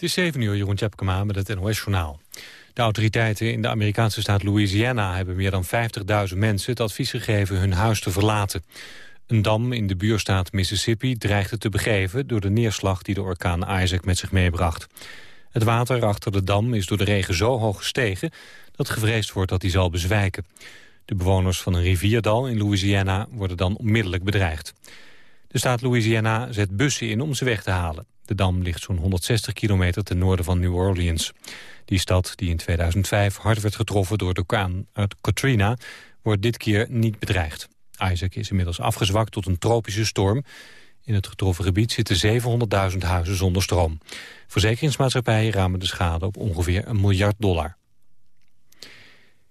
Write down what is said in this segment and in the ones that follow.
Het is 7 uur, Jeroen Tjepkema met het NOS-journaal. De autoriteiten in de Amerikaanse staat Louisiana hebben meer dan 50.000 mensen het advies gegeven hun huis te verlaten. Een dam in de buurstaat Mississippi dreigde te begeven door de neerslag die de orkaan Isaac met zich meebracht. Het water achter de dam is door de regen zo hoog gestegen dat gevreesd wordt dat hij zal bezwijken. De bewoners van een rivierdal in Louisiana worden dan onmiddellijk bedreigd. De staat Louisiana zet bussen in om ze weg te halen. De dam ligt zo'n 160 kilometer ten noorden van New Orleans. Die stad, die in 2005 hard werd getroffen door de orkaan Katrina... wordt dit keer niet bedreigd. Isaac is inmiddels afgezwakt tot een tropische storm. In het getroffen gebied zitten 700.000 huizen zonder stroom. Verzekeringsmaatschappijen ramen de schade op ongeveer een miljard dollar.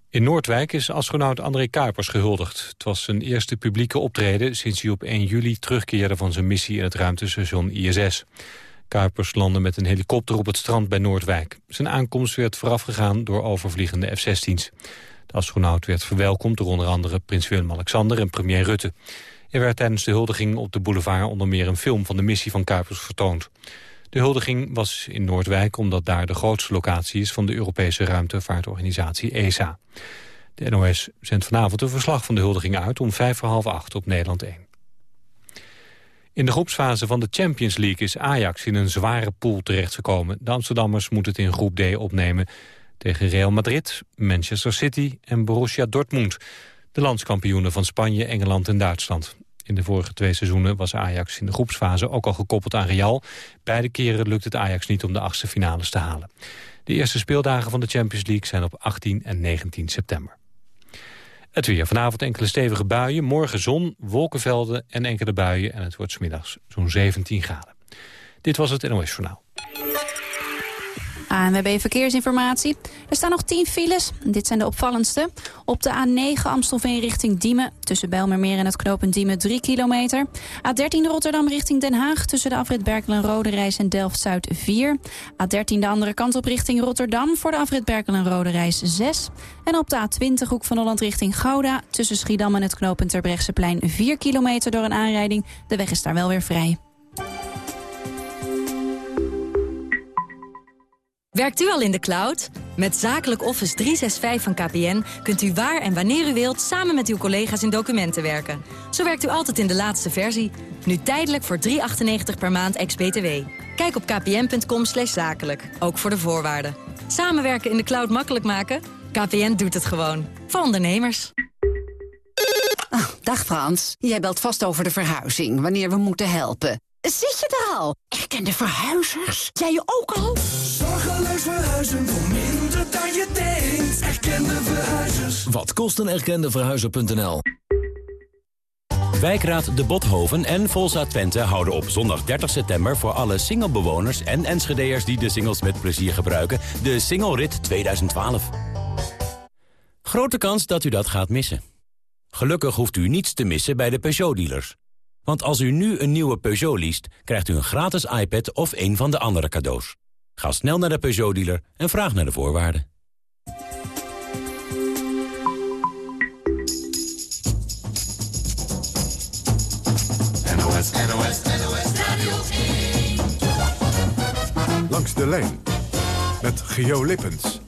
In Noordwijk is astronaut André Kuipers gehuldigd. Het was zijn eerste publieke optreden sinds hij op 1 juli terugkeerde van zijn missie in het ruimtestation ISS. Kuipers landde met een helikopter op het strand bij Noordwijk. Zijn aankomst werd voorafgegaan door overvliegende F-16's. De astronaut werd verwelkomd door onder andere prins Willem-Alexander en premier Rutte. Er werd tijdens de huldiging op de boulevard onder meer een film van de missie van Kuipers vertoond. De huldiging was in Noordwijk omdat daar de grootste locatie is van de Europese ruimtevaartorganisatie ESA. De NOS zendt vanavond een verslag van de huldiging uit om vijf voor half acht op Nederland 1. In de groepsfase van de Champions League is Ajax in een zware pool terechtgekomen. De Amsterdammers moeten het in groep D opnemen tegen Real Madrid, Manchester City en Borussia Dortmund. De landskampioenen van Spanje, Engeland en Duitsland. In de vorige twee seizoenen was Ajax in de groepsfase ook al gekoppeld aan Real. Beide keren lukt het Ajax niet om de achtste finales te halen. De eerste speeldagen van de Champions League zijn op 18 en 19 september. Het weer. Vanavond enkele stevige buien. Morgen zon, wolkenvelden en enkele buien. En het wordt smiddags zo'n 17 graden. Dit was het NOS Journaal. ANWB Verkeersinformatie. Er staan nog 10 files. Dit zijn de opvallendste. Op de A9 Amstelveen richting Diemen. Tussen Bijlmermeer en het knooppunt Diemen 3 kilometer. A13 Rotterdam richting Den Haag. Tussen de afrit Berkel en Rode Reis en Delft-Zuid 4. A13 de andere kant op richting Rotterdam. Voor de afrit Berkel en Rode Reis 6. En op de A20 hoek van Holland richting Gouda. Tussen Schiedam en het knooppunt Terbrechtseplein 4 kilometer door een aanrijding. De weg is daar wel weer vrij. Werkt u al in de cloud? Met Zakelijk Office 365 van KPN kunt u waar en wanneer u wilt... samen met uw collega's in documenten werken. Zo werkt u altijd in de laatste versie. Nu tijdelijk voor 3,98 per maand ex-BTW. Kijk op kpn.com zakelijk, ook voor de voorwaarden. Samenwerken in de cloud makkelijk maken? KPN doet het gewoon. Voor ondernemers. Oh, dag Frans, jij belt vast over de verhuizing, wanneer we moeten helpen. Zit je er al? Erkende verhuizers? Jij je ook al? Zorgeloos verhuizen voor minder dan je denkt. Erkende verhuizers. Wat kost een erkende verhuizer.nl? Wijkraad De Bothoven en Volsa Twente houden op zondag 30 september... voor alle singlebewoners en Enschede'ers die de singles met plezier gebruiken... de Single Rit 2012. Grote kans dat u dat gaat missen. Gelukkig hoeft u niets te missen bij de Peugeot-dealers. Want als u nu een nieuwe Peugeot leest, krijgt u een gratis iPad of een van de andere cadeaus. Ga snel naar de Peugeot-dealer en vraag naar de voorwaarden. NOS, NOS, NOS Radio 1. Langs de lijn met Geo Lippens.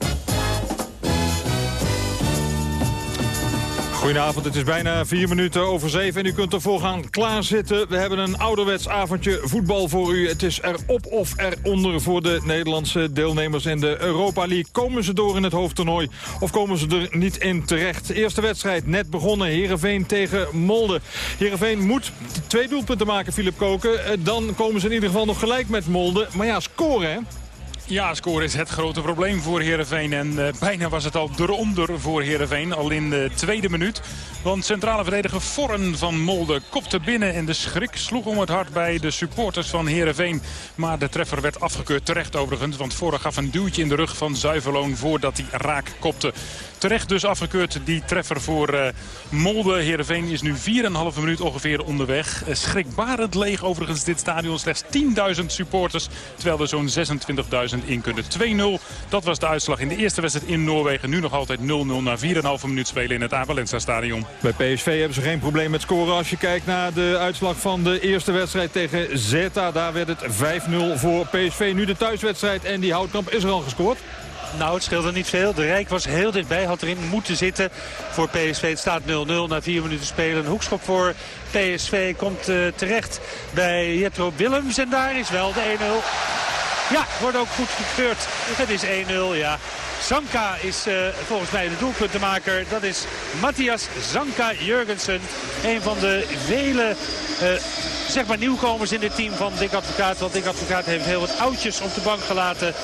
Goedenavond, het is bijna vier minuten over zeven en u kunt ervoor gaan klaarzitten. We hebben een ouderwets avondje voetbal voor u. Het is er op of eronder voor de Nederlandse deelnemers in de Europa League. Komen ze door in het hoofdtoernooi of komen ze er niet in terecht? Eerste wedstrijd net begonnen, Heerenveen tegen Molde. Heerenveen moet twee doelpunten maken, Filip Koken. Eh, dan komen ze in ieder geval nog gelijk met Molde. Maar ja, scoren hè? Ja, scoren is het grote probleem voor Heerenveen. En uh, bijna was het al eronder voor Heerenveen, al in de tweede minuut. Want centrale verdediger Vorren van Molde kopte binnen. En de schrik sloeg om het hart bij de supporters van Heerenveen. Maar de treffer werd afgekeurd, terecht overigens. Want Vorren gaf een duwtje in de rug van Zuiverloon voordat hij raak kopte. Terecht dus afgekeurd die treffer voor uh, Molde. Heerenveen is nu 4,5 minuut ongeveer onderweg. Uh, schrikbarend leeg overigens dit stadion. Slechts 10.000 supporters, terwijl er zo'n 26.000 5000 in kunnen. 2-0, dat was de uitslag in de eerste wedstrijd in Noorwegen. Nu nog altijd 0-0 na 4,5 minuut spelen in het Avalenza stadion. Bij PSV hebben ze geen probleem met scoren als je kijkt naar de uitslag van de eerste wedstrijd tegen Zeta. Daar werd het 5-0 voor PSV. Nu de thuiswedstrijd en die Houtkamp is er al gescoord. Nou, het scheelde niet veel. De Rijk was heel dichtbij, had erin moeten zitten voor PSV. Het staat 0-0 na vier minuten spelen. Een hoekschop voor PSV komt uh, terecht bij Jetro Willems. En daar is wel de 1-0. Ja, wordt ook goed gekeurd. Het is 1-0, ja. Zanka is uh, volgens mij de doelpuntenmaker. Dat is Matthias Zanka Jurgensen. Een van de vele uh, zeg maar nieuwkomers in dit team van Dick Advocaat. Want Dick Advocaat heeft heel wat oudjes op de bank gelaten.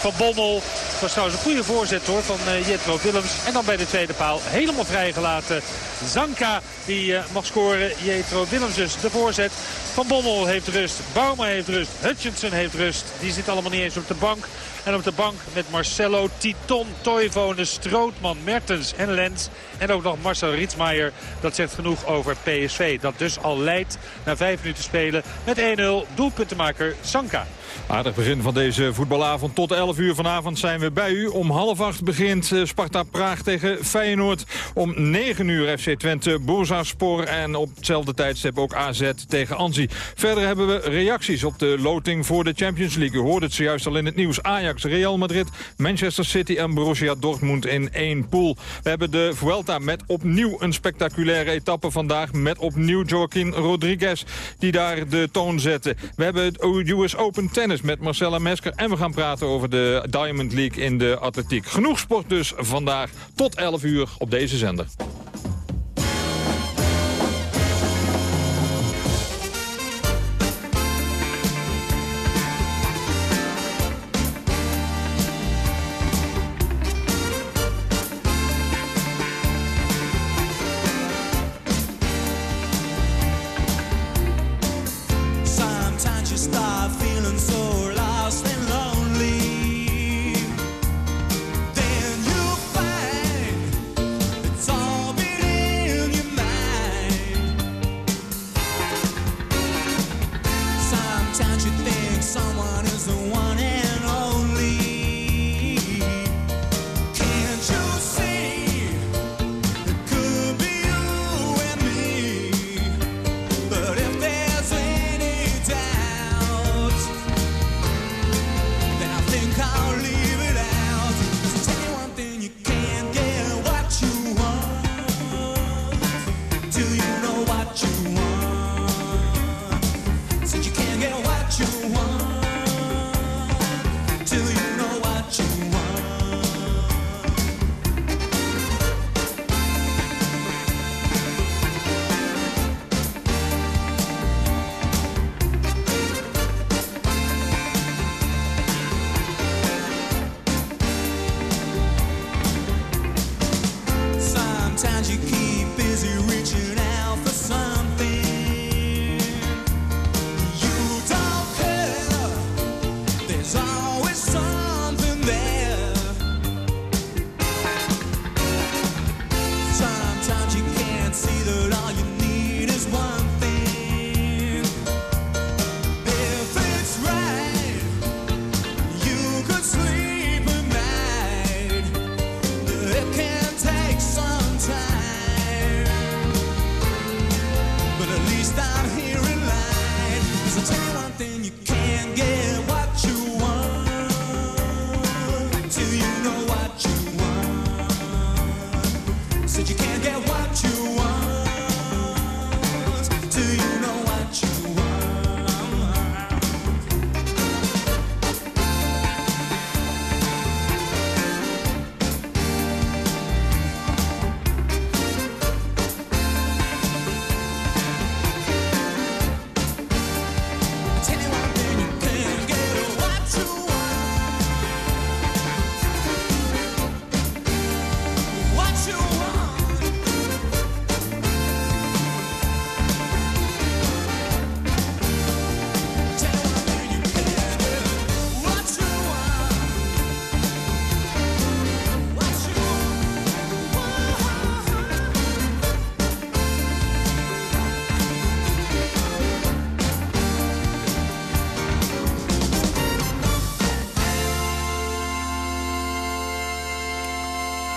Van Bommel. Het was trouwens een goede voorzet hoor van uh, Jetro Willems. En dan bij de tweede paal helemaal vrijgelaten. Zanka die mag scoren. Jetro Willems dus de voorzet. Van Bommel heeft rust. Bauma heeft rust. Hutchinson heeft rust. Die zit allemaal niet eens op de bank. En op de bank met Marcelo, Titon, Toivonen, Strootman, Mertens en Lens. En ook nog Marcel Rietsmaier. Dat zegt genoeg over PSV. Dat dus al leidt na vijf minuten spelen met 1-0 doelpuntenmaker Sanka. Aardig begin van deze voetbalavond. Tot 11 uur vanavond zijn we bij u. Om half acht begint Sparta Praag tegen Feyenoord. Om 9 uur FC Twente Bursaspor. En op hetzelfde tijdstip ook AZ tegen Anzi. Verder hebben we reacties op de loting voor de Champions League. U hoorde het zojuist al in het nieuws. Ajax, Real Madrid, Manchester City en Borussia Dortmund in één pool. We hebben de Vuelta met opnieuw een spectaculaire etappe vandaag. Met opnieuw Joaquin Rodriguez die daar de toon zette. We hebben het US Open Tennis met Marcella Mesker. En we gaan praten over de Diamond League in de atletiek. Genoeg sport dus vandaag tot 11 uur op deze zender. believe.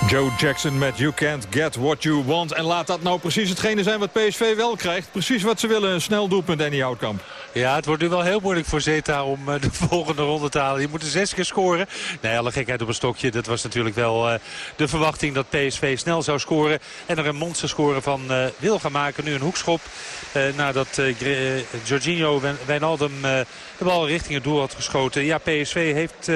Joe Jackson met You Can't Get What You Want. En laat dat nou precies hetgene zijn wat PSV wel krijgt. Precies wat ze willen. Een snel doelpunt, Danny Houtkamp. Ja, het wordt nu wel heel moeilijk voor Zeta om eh, de volgende ronde te halen. Die moeten zes keer scoren. Nee, alle gekheid op een stokje. Dat was natuurlijk wel uh, de verwachting dat PSV snel zou scoren. En er een monsterscore van uh, wil gaan maken. Nu een hoekschop. nadat Jorginho Wijnaldum de bal richting het doel had geschoten. Ja, PSV heeft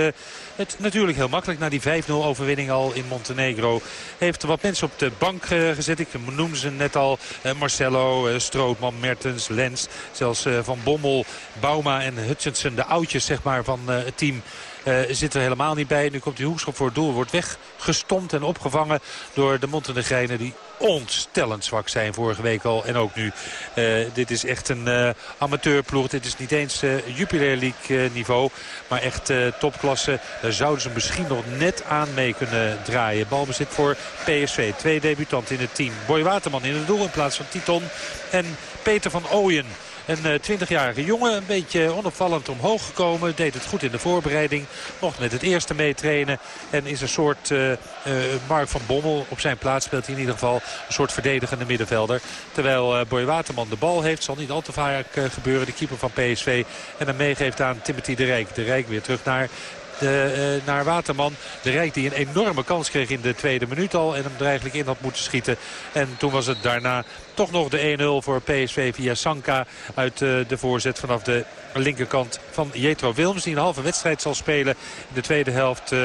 het natuurlijk heel makkelijk na die 5-0 overwinning al in Montenegro. Heeft wat mensen op de bank gezet. Ik noemde ze net al. Marcelo, Strootman, Mertens, Lens. Zelfs Van Bommel, Bauma en Hutchinson. De oudjes zeg maar, van het team. Uh, zit er helemaal niet bij. Nu komt die hoekschop voor het doel. Wordt weggestompt en opgevangen door de Montenegrijnen die ontstellend zwak zijn vorige week al. En ook nu. Uh, dit is echt een uh, amateurploeg. Dit is niet eens uh, Jupiler League niveau. Maar echt topklasse. Daar zouden ze misschien nog net aan mee kunnen draaien. Balbezit voor PSV. Twee debutanten in het team. Boy Waterman in het doel in plaats van Titon. En Peter van Ooyen. Een 20-jarige eh, jongen, een beetje onopvallend omhoog gekomen. Deed het goed in de voorbereiding. Mocht met het eerste meetrainen. En is een soort uh, uh, Mark van Bommel. Op zijn plaats speelt hij in ieder geval een soort verdedigende middenvelder. Terwijl Boy Waterman de bal heeft. Zal niet al te vaak gebeuren. De keeper van PSV. En dan meegeeft aan Timothy de Rijk. De Rijk weer terug naar de, uh, naar Waterman. De Rijk die een enorme kans kreeg in de tweede minuut al. En hem eigenlijk in had moeten schieten. En toen was het daarna toch nog de 1-0 voor PSV via Sanka. Uit uh, de voorzet vanaf de linkerkant van Jetro Wilms. Die een halve wedstrijd zal spelen. In de tweede helft uh,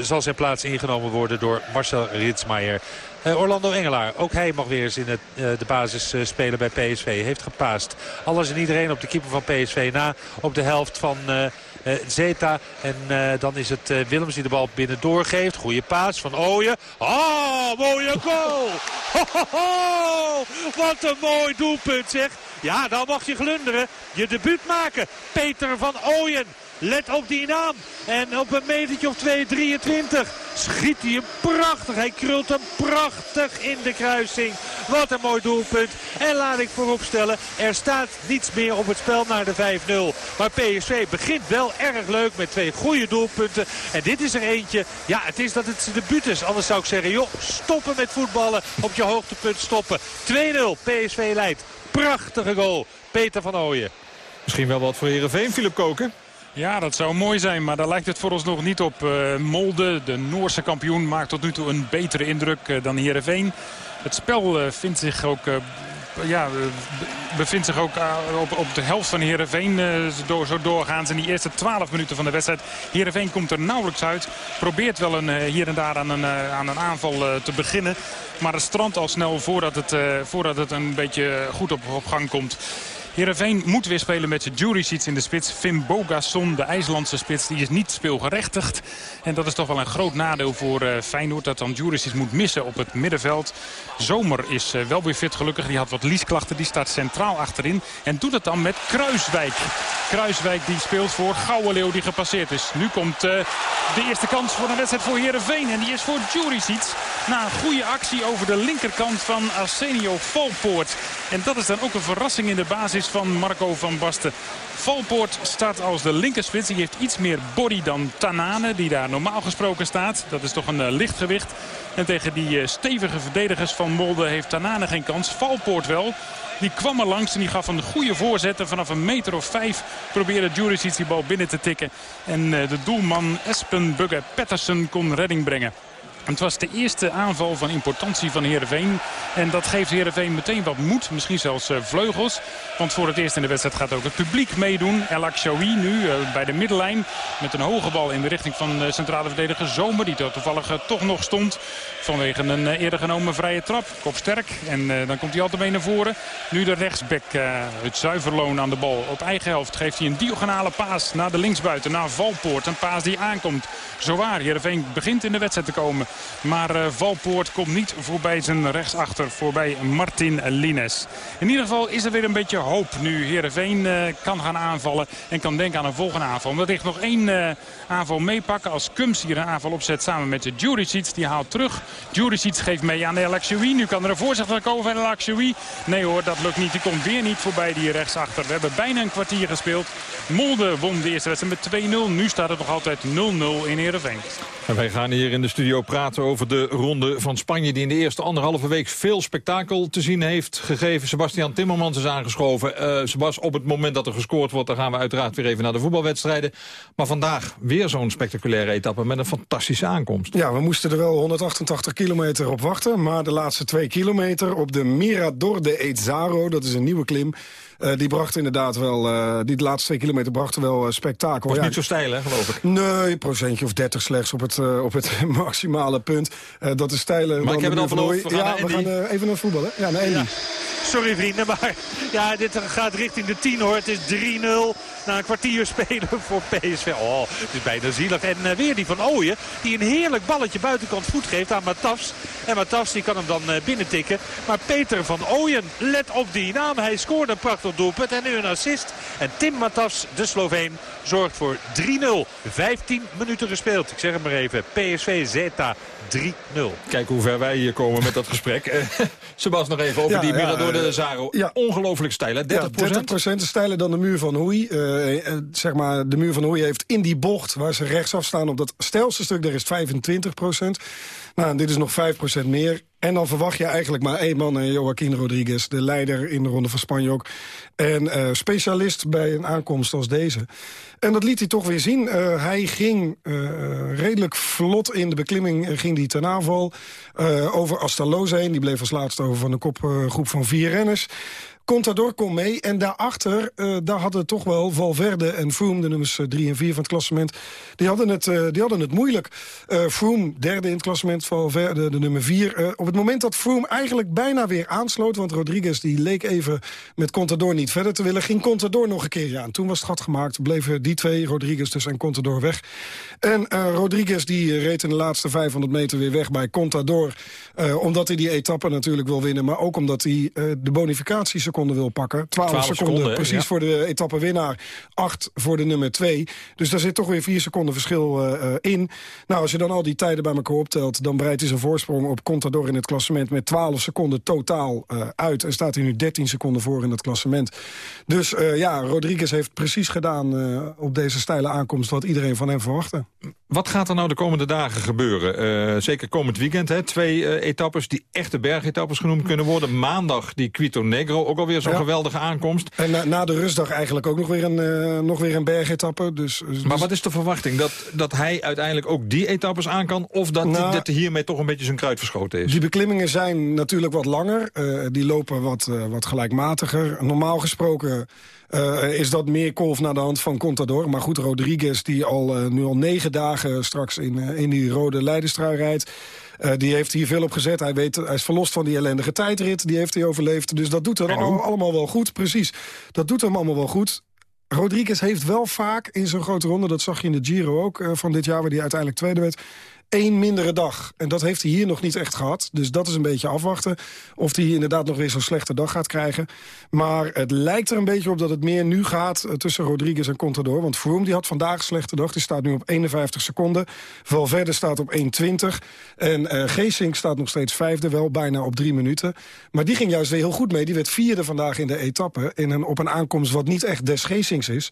zal zijn plaats ingenomen worden door Marcel Ritsmaier. Orlando Engelaar, ook hij mag weer eens in het, de basis spelen bij PSV. Heeft gepaast. Alles en iedereen op de keeper van PSV na. Op de helft van Zeta. En uh, dan is het uh, Willems die de bal binnen doorgeeft. Goeie paas van Ooyen. Oh, mooie goal! Ho, ho, ho! Wat een mooi doelpunt zeg. Ja, dan mag je glunderen. Je debuut maken. Peter van Ooyen. Let op die naam. En op een metertje of 2,23 schiet hij hem prachtig. Hij krult hem prachtig in de kruising. Wat een mooi doelpunt. En laat ik vooropstellen, er staat niets meer op het spel naar de 5-0. Maar PSV begint wel erg leuk met twee goede doelpunten. En dit is er eentje. Ja, het is dat het zijn debuut is. Anders zou ik zeggen, joh, stoppen met voetballen. Op je hoogtepunt stoppen. 2-0, PSV leidt. Prachtige goal. Peter van Ooyen. Misschien wel wat voor Heerenveen, Philip Koken. Ja, dat zou mooi zijn, maar daar lijkt het voor ons nog niet op. Uh, Molde, de Noorse kampioen, maakt tot nu toe een betere indruk uh, dan Heerenveen. Het spel uh, vindt zich ook... ja, bevindt zich ook op, op de helft van Heerenveen door, zo doorgaans in die eerste 12 minuten van de wedstrijd. Heerenveen komt er nauwelijks uit. Probeert wel een, hier en daar aan een, aan een aanval te beginnen. Maar het strandt al snel voordat het, voordat het een beetje goed op, op gang komt. Heerenveen moet weer spelen met seats in de spits. Finn Bogasson, de IJslandse spits, die is niet speelgerechtigd. En dat is toch wel een groot nadeel voor uh, Feyenoord dat dan seats moet missen op het middenveld. Zomer is uh, wel weer fit gelukkig. Die had wat liesklachten. Die staat centraal achterin. En doet het dan met Kruiswijk. Kruiswijk die speelt voor Gouwenleeuw die gepasseerd is. Nu komt uh, de eerste kans voor een wedstrijd voor Heerenveen. En die is voor seats. Na een goede actie over de linkerkant van Arsenio Valpoort. En dat is dan ook een verrassing in de basis van Marco van Basten. Valpoort staat als de linkerspits. Die heeft iets meer body dan Tanane, die daar normaal gesproken staat. Dat is toch een uh, lichtgewicht. En tegen die uh, stevige verdedigers van Molde heeft Tanane geen kans. Valpoort wel. Die kwam er langs en die gaf een goede voorzet. Vanaf een meter of vijf probeerde Juricic die bal binnen te tikken. En uh, de doelman Espen Bugge Pettersen kon redding brengen. Het was de eerste aanval van importantie van Heerenveen. En dat geeft Heerenveen meteen wat moed. Misschien zelfs uh, vleugels. Want voor het eerst in de wedstrijd gaat ook het publiek meedoen. El Akshawi nu uh, bij de middenlijn. Met een hoge bal in de richting van uh, centrale verdediger Zomer. Die toevallig toch nog stond. Vanwege een eerder genomen vrije trap. Kopsterk. En dan komt hij altijd mee naar voren. Nu de rechtsback. het zuiverloon aan de bal. Op eigen helft geeft hij een diagonale paas naar de linksbuiten. Naar Valpoort. Een paas die aankomt. Zowaar. Heerenveen begint in de wedstrijd te komen. Maar uh, Valpoort komt niet voorbij zijn rechtsachter, voorbij Martin Lines. In ieder geval is er weer een beetje hoop nu Heerenveen uh, kan gaan aanvallen en kan denken aan een volgende aanval. Omdat ligt nog één uh, aanval meepakken als Kums hier een aanval opzet samen met de Juricic. Die haalt terug. Juricic geeft mee aan El Nu kan er een voorzitter komen van El Nee hoor, dat lukt niet. Die komt weer niet voorbij die rechtsachter. We hebben bijna een kwartier gespeeld. Molde won de eerste wedstrijd met 2-0. Nu staat het nog altijd 0-0 in Heerenveen. En wij gaan hier in de studio praten over de ronde van Spanje... die in de eerste anderhalve week veel spektakel te zien heeft gegeven. Sebastian Timmermans is aangeschoven. Uh, Sebas, op het moment dat er gescoord wordt... dan gaan we uiteraard weer even naar de voetbalwedstrijden. Maar vandaag weer zo'n spectaculaire etappe met een fantastische aankomst. Ja, we moesten er wel 188 kilometer op wachten. Maar de laatste twee kilometer op de Mirador de Ezaro... dat is een nieuwe klim uh, die bracht inderdaad wel, uh, die de laatste twee kilometer brachten wel uh, spektakel. Was ja, niet zo stijl, hè, geloof ik? Nee, een procentje of 30 slechts op het, op het maximale punt. dat is steiler maar dan ik heb het al. Ja, we gaan even naar voetballen. Ja, naar Andy. Ja. Sorry vrienden, maar ja, dit gaat richting de 10 hoor. Het is 3-0 na een kwartier spelen voor PSV. Oh, het is bijna zielig. En uh, weer die van Ooyen, die een heerlijk balletje buitenkant voet geeft aan Matafs. En Matafs die kan hem dan uh, binnentikken. Maar Peter van Ooyen, let op die naam. Hij scoorde een prachtig doelpunt en nu een assist. En Tim Matafs, de Sloveen, zorgt voor 3-0. 15 minuten gespeeld. Ik zeg het maar even. PSV Zeta 3-0. Kijk hoe ver wij hier komen met dat gesprek. Sebas nog even over ja, die Mirador de Zaro. Ja. Ongelooflijk stijl, hè? 30 ja, 30% stijler dan de muur van Hoei. Uh, zeg maar, de muur van Hoei heeft in die bocht waar ze rechtsaf staan... op dat stijlste stuk, daar is 25 procent. Nou, dit is nog 5% meer. En dan verwacht je eigenlijk maar één man, Joaquin Rodriguez... de leider in de Ronde van Spanje ook. En uh, specialist bij een aankomst als deze. En dat liet hij toch weer zien. Hij ging redelijk vlot in de beklimming ging die ten aanval. over Astaloze heen. Die bleef als laatste over van een kopgroep van vier renners. Contador kon mee. En daarachter, uh, daar hadden toch wel Valverde en Froome... de nummers 3 en 4 van het klassement, die hadden het, uh, die hadden het moeilijk. Uh, Froome, derde in het klassement, Valverde de nummer 4. op het moment dat Froome eigenlijk bijna weer aansloot... want Rodriguez die leek even met Contador niet verder te willen... ging Contador nog een keer aan. Toen was het gat gemaakt, bleven die twee, Rodriguez dus en Contador weg. En Rodriguez die reed in de laatste 500 meter weer weg bij Contador... omdat hij die etappe natuurlijk wil winnen... maar ook omdat hij de bonificaties seconden wil pakken. 12, seconden, precies voor de etappe winnaar. 8 voor de nummer 2. Dus daar zit toch weer 4 seconden verschil uh, in. Nou, als je dan al die tijden bij elkaar optelt... dan breidt hij zijn voorsprong op Contador in het klassement... met 12 seconden totaal uh, uit. En staat hij nu 13 seconden voor in het klassement. Dus uh, ja, Rodriguez heeft precies gedaan op deze steile aankomst... wat iedereen van hem verwachtte. Wat gaat er nou de komende dagen gebeuren? zeker komend weekend, hè? twee etappes die echte bergetappes genoemd kunnen worden. Maandag die Quito Negro, ook alweer zo'n geweldige aankomst. En na, na, de rustdag eigenlijk ook nog weer een, uh, nog weer een bergetappe. Dus, dus, Maar wat is de verwachting? Dat, dat hij uiteindelijk ook die etappes aan kan? Of dat, nou, dat hiermee toch een beetje zijn kruid verschoten is? Die beklimmingen zijn natuurlijk wat langer. Uh, die lopen wat, uh, wat gelijkmatiger. Normaal gesproken... Uh, is dat meer kolf naar de hand van Contador. Maar goed, Rodriguez die al, uh, nu al negen dagen straks in, uh, in die rode leidenstrui rijdt. Die heeft hier veel op gezet. Hij, weet, hij is verlost van die ellendige tijdrit. Die heeft hij overleefd. Dus dat doet hem allemaal wel goed. Precies. Dat doet hem allemaal wel goed. Rodriguez heeft wel vaak in zo'n grote ronde... dat zag je in de Giro ook van dit jaar... waar hij uiteindelijk tweede werd één mindere dag. En dat heeft hij hier nog niet echt gehad. Dus dat is een beetje afwachten. Of hij inderdaad nog weer zo'n slechte dag gaat krijgen. Maar het lijkt er een beetje op dat het meer nu gaat eh, tussen Rodriguez en Contador. Want Froome die had vandaag een slechte dag. Die staat nu op 51 seconden. Valverde staat op 1,20. En uh, Geesink staat nog steeds vijfde, wel bijna op drie minuten. Maar die ging juist weer heel goed mee. Die werd vierde vandaag in de etappe. In een, op een aankomst wat niet echt des Geesinks is.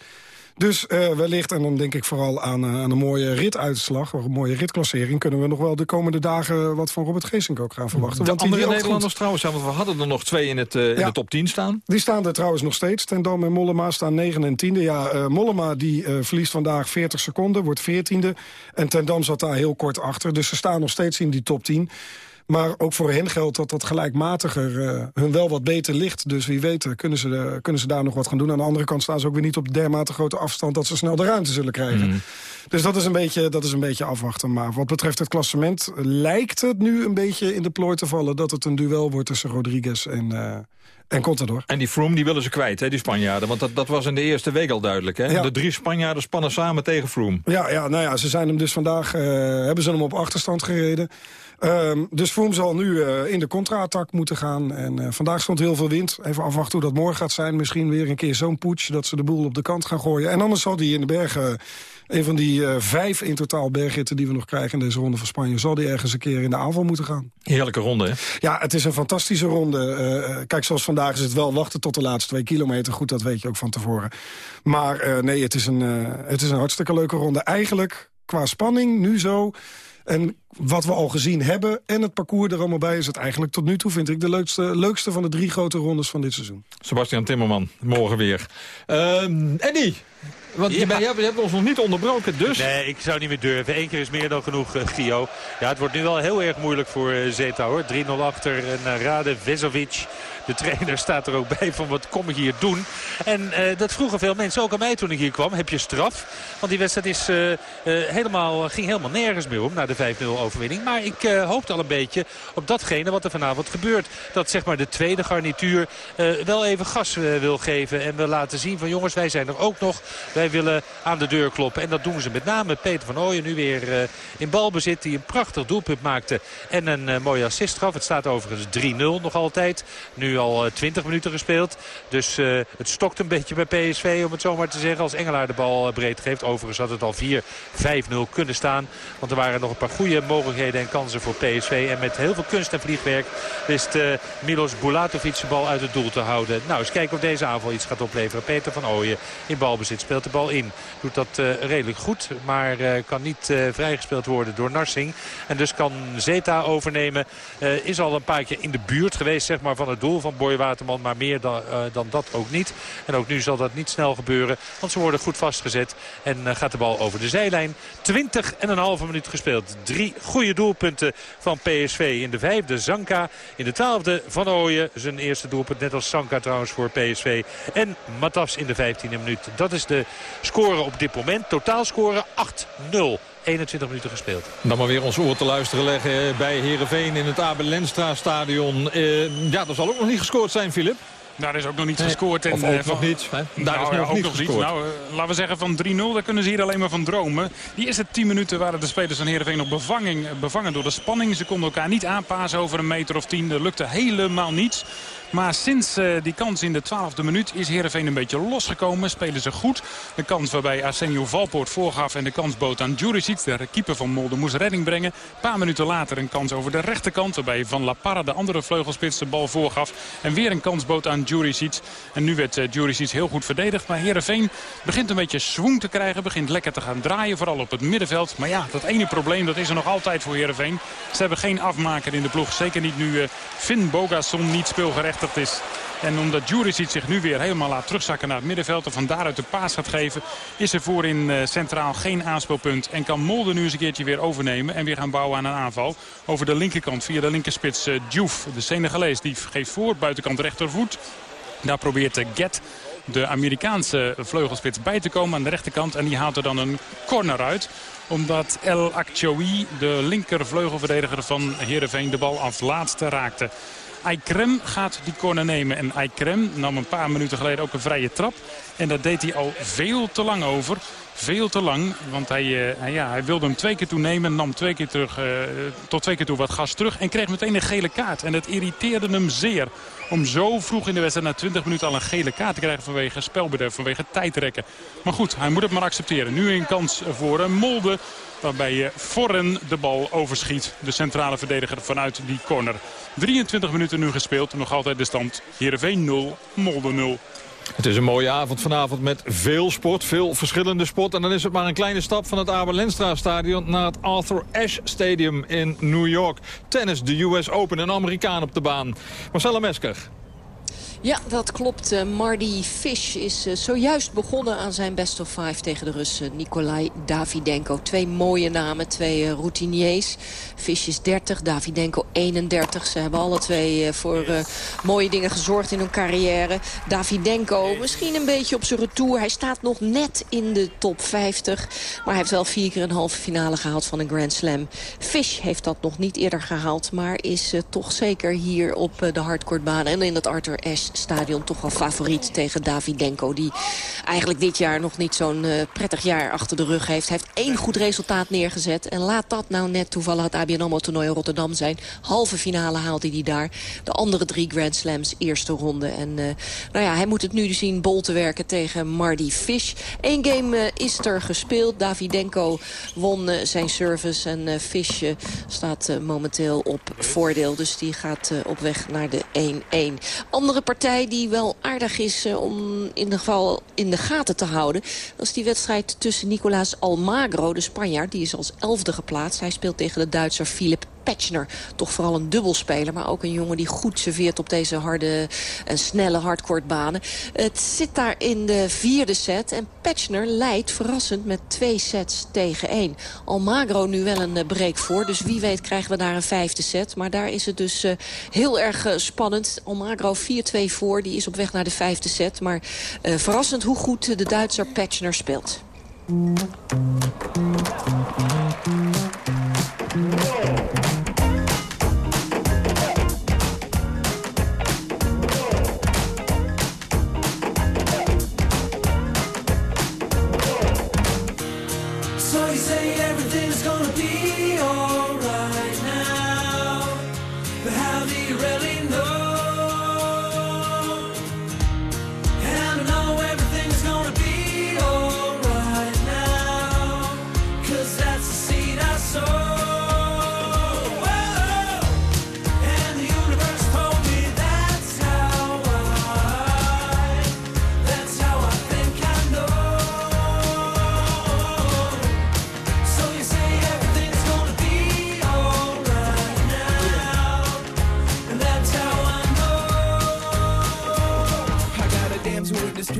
Dus uh, wellicht, en dan denk ik vooral aan, uh, aan een mooie rituitslag... een mooie ritklassering... kunnen we nog wel de komende dagen wat van Robert Geesink ook gaan verwachten. De want andere Nederlanders trouwens, want we hadden er nog twee in, het, uh, in de top 10 staan. Die staan er trouwens nog steeds. Ten Dam en Mollema staan 9 en 10e. Ja, Mollema die verliest vandaag 40 seconden, wordt 14e. En Ten Dam zat daar heel kort achter. Dus ze staan nog steeds in die top 10. Maar ook voor hen geldt dat dat gelijkmatiger uh, hun wel wat beter ligt. Dus wie weet uh, kunnen, ze, kunnen ze daar nog wat gaan doen. Aan de andere kant staan ze ook weer niet op dermate grote afstand... dat ze snel de ruimte zullen krijgen. Mm. Dus dat is, een beetje, dat is een beetje afwachten. Maar wat betreft het klassement lijkt het nu een beetje in de plooi te vallen... dat het een duel wordt tussen Rodriguez en... En Contador. En die Froome die willen ze kwijt, hè, die Spanjaarden. Want dat, dat was in de eerste week al duidelijk. Hè? Ja. De drie Spanjaarden spannen samen tegen Froome. Ja, ja, nou ja, ze zijn hem dus vandaag... hebben ze hem op achterstand gereden. Um, dus Froome zal nu uh, in de contra-attack moeten gaan. En uh, vandaag stond heel veel wind. Even afwachten hoe dat morgen gaat zijn. Misschien weer een keer zo'n poets dat ze de boel op de kant gaan gooien. En anders zal die in de bergen... Een van die uh, vijf in totaal bergritten die we nog krijgen in deze ronde van Spanje... zal die ergens een keer in de aanval moeten gaan. Heerlijke ronde, hè? Ja, het is een fantastische ronde. kijk, zoals vandaag is het wel wachten tot de laatste twee kilometer. Goed, dat weet je ook van tevoren. Maar nee, het is, een, het is een hartstikke leuke ronde. Eigenlijk qua spanning nu zo... En wat we al gezien hebben en het parcours er allemaal bij... is het eigenlijk tot nu toe, vind ik, de leukste, leukste van de drie grote rondes van dit seizoen. Sebastian Timmerman, morgen weer. Uh, Eddie, want je, je, hebt ons nog niet onderbroken, dus... Nee, ik zou niet meer durven. Eén keer is meer dan genoeg, uh, Gio. Ja, het wordt nu wel heel erg moeilijk voor uh, Zeta, hoor. 3-0 achter en uh, Rade Vezovic de trainer staat er ook bij van wat kom ik hier doen. En uh, dat vroegen veel mensen ook aan mij toen ik hier kwam. Heb je straf? Want die wedstrijd is, uh, uh, helemaal, ging helemaal nergens meer om na de 5-0 overwinning. Maar ik hoopte al een beetje op datgene wat er vanavond gebeurt. Dat zeg maar de tweede garnituur wel even gas wil geven. En wil laten zien van jongens wij zijn er ook nog. Wij willen aan de deur kloppen. En dat doen ze met name Peter van Ooyen nu weer in balbezit. Die een prachtig doelpunt maakte. En een mooie assist gaf. Het staat overigens 3-0 nog altijd. Nu al 20 minuten gespeeld. Dus uh, het stokt een beetje bij PSV om het zo maar te zeggen. Als Engelaar de bal eh, breed geeft. Overigens had het al 4-5-0 kunnen staan. Want er waren nog een paar goede mogelijkheden en kansen voor PSV. En met heel veel kunst en vliegwerk wist uh, Milos Bulatovic de bal uit het doel te houden. Nou, eens kijken of deze aanval iets gaat opleveren. Peter van Ooyen in balbezit speelt de bal in. Doet dat redelijk goed. Maar kan niet vrijgespeeld worden door Narsing. En dus kan Zeta overnemen. is al een paar keer in de buurt geweest zeg maar, van het doel van Boy Waterman. Maar meer dan, uh, dan dat ook niet. En ook nu zal dat niet snel gebeuren. Want ze worden goed vastgezet. En uh, gaat de bal over de zijlijn. 20 en een halve minuut gespeeld. Drie goede doelpunten van PSV. In de vijfde Zanka. In de twaalfde Van Ooyen. Zijn eerste doelpunt. Net als Zanka trouwens voor PSV. En Matas in de vijftiende minuut. Dat is de score op dit moment. Totaal score 8-0. 21 minuten gespeeld. Dan maar weer ons oor te luisteren leggen bij Heerenveen in het Abel Lenstra stadion. Uh, ja, er zal ook nog niet gescoord zijn, Filip. Daar is ook nog niet gescoord. En, of ook uh, nog niet. Hè? Daar nou, is nog, ja, niet nog gescoord. Niet. Nou, uh, laten we zeggen van 3-0, daar kunnen ze hier alleen maar van dromen. Die eerste 10 minuten waren de spelers van Heerenveen nog bevanging, bevangen door de spanning. Ze konden elkaar niet aanpassen over een meter of 10. Dat lukte helemaal niets. Maar sinds uh, die kans in de twaalfde minuut is Heerenveen een beetje losgekomen. Spelen ze goed. De kans waarbij Arsenio Valpoort voorgaf en de kans bood aan Juricic. De keeper van Molde moest redding brengen. Een paar minuten later een kans over de rechterkant. Waarbij Van La Parra, de andere vleugelspits, de bal voorgaf. En weer een kans bood aan Juricic. En nu werd uh, heel goed verdedigd. Maar Heerenveen begint een beetje swoon te krijgen. Begint lekker te gaan draaien. Vooral op het middenveld. Maar ja, dat ene probleem dat is er nog altijd voor Heerenveen. Ze hebben geen afmaker in de ploeg. Zeker niet nu uh, Finn Bogason niet is. En omdat Juricic zich nu weer helemaal laat terugzakken naar het middenveld... en van daaruit de paas gaat geven... is er voorin uh, centraal geen aanspeelpunt. En kan Molde nu eens een keertje weer overnemen... en weer gaan bouwen aan een aanval. Over de linkerkant via de linkerspits uh, Diouf, de Senegalees. Die geeft voor, buitenkant rechtervoet. Daar probeert uh, Get de Amerikaanse vleugelspits bij te komen aan de rechterkant. En die haalt er dan een corner uit omdat El Akchoui, de linkervleugelverdediger van Heerenveen, de bal als laatste raakte. Aikrem gaat die corner nemen. En Aikrem nam een paar minuten geleden ook een vrije trap. En dat deed hij al veel te lang over. Veel te lang, want hij, hij, ja, hij wilde hem twee keer toenemen. Nam twee keer terug, uh, tot twee keer toe wat gas terug. En kreeg meteen een gele kaart. En dat irriteerde hem zeer. Om zo vroeg in de wedstrijd na 20 minuten al een gele kaart te krijgen vanwege spelbederf. Vanwege tijdrekken. Maar goed, hij moet het maar accepteren. Nu een kans voor een Molde. Waarbij je Forren de bal overschiet. De centrale verdediger vanuit die corner. 23 minuten nu gespeeld. Nog altijd de stand Heerenveen 0, Molde 0. Het is een mooie avond vanavond met veel sport, veel verschillende sport. En dan is het maar een kleine stap van het Abel Lenstra stadion naar het Arthur Ashe Stadium in New York. Tennis, de US Open, een Amerikaan op de baan. Marcella Mesker. Ja, dat klopt. Uh, Marty Fish is uh, zojuist begonnen aan zijn best of five tegen de Russen Nikolai Davidenko. Twee mooie namen, twee uh, routiniers. Fish is 30, Davidenko 31. Ze hebben alle twee voor mooie dingen gezorgd in hun carrière. Davidenko misschien een beetje op zijn retour. Hij staat nog net in de top 50. Maar hij heeft wel vier keer een halve finale gehaald van een Grand Slam. Fish heeft dat nog niet eerder gehaald. Maar is toch zeker hier op de hardcourtbaan en in het Arthur Ashe stadion toch wel favoriet tegen Davidenko. Die eigenlijk dit jaar nog niet zo'n uh, prettig jaar achter de rug heeft. Hij heeft één goed resultaat neergezet. En laat dat nou net toevallig het ABN AMRO toernooi in Rotterdam zijn. Halve finale haalde hij daar. De andere drie Grand Slams, eerste ronde. En uh, nou ja, hij moet het nu zien bol te werken tegen Marty Fish. Eén game uh, is er gespeeld. Davidenko won zijn service. En Fish staat momenteel op voordeel. Dus die gaat op weg naar de 1-1. Andere partij partij die wel aardig is om in ieder geval in de gaten te houden. Dat is die wedstrijd tussen Nicolaas Almagro, de Spanjaard. Die is als elfde geplaatst. Hij speelt tegen de Duitser Philip Petchner. Toch vooral een dubbelspeler, maar ook een jongen die goed serveert op deze harde en snelle hardcourtbanen. Het zit daar in de vierde set en Petchner leidt verrassend met twee sets tegen één. Almagro nu wel een break voor, dus wie weet krijgen we daar een vijfde set. Maar daar is het dus uh, heel erg uh, spannend. Almagro 4-2 voor, die is op weg naar de vijfde set. Maar verrassend hoe goed de Duitser Petchner speelt.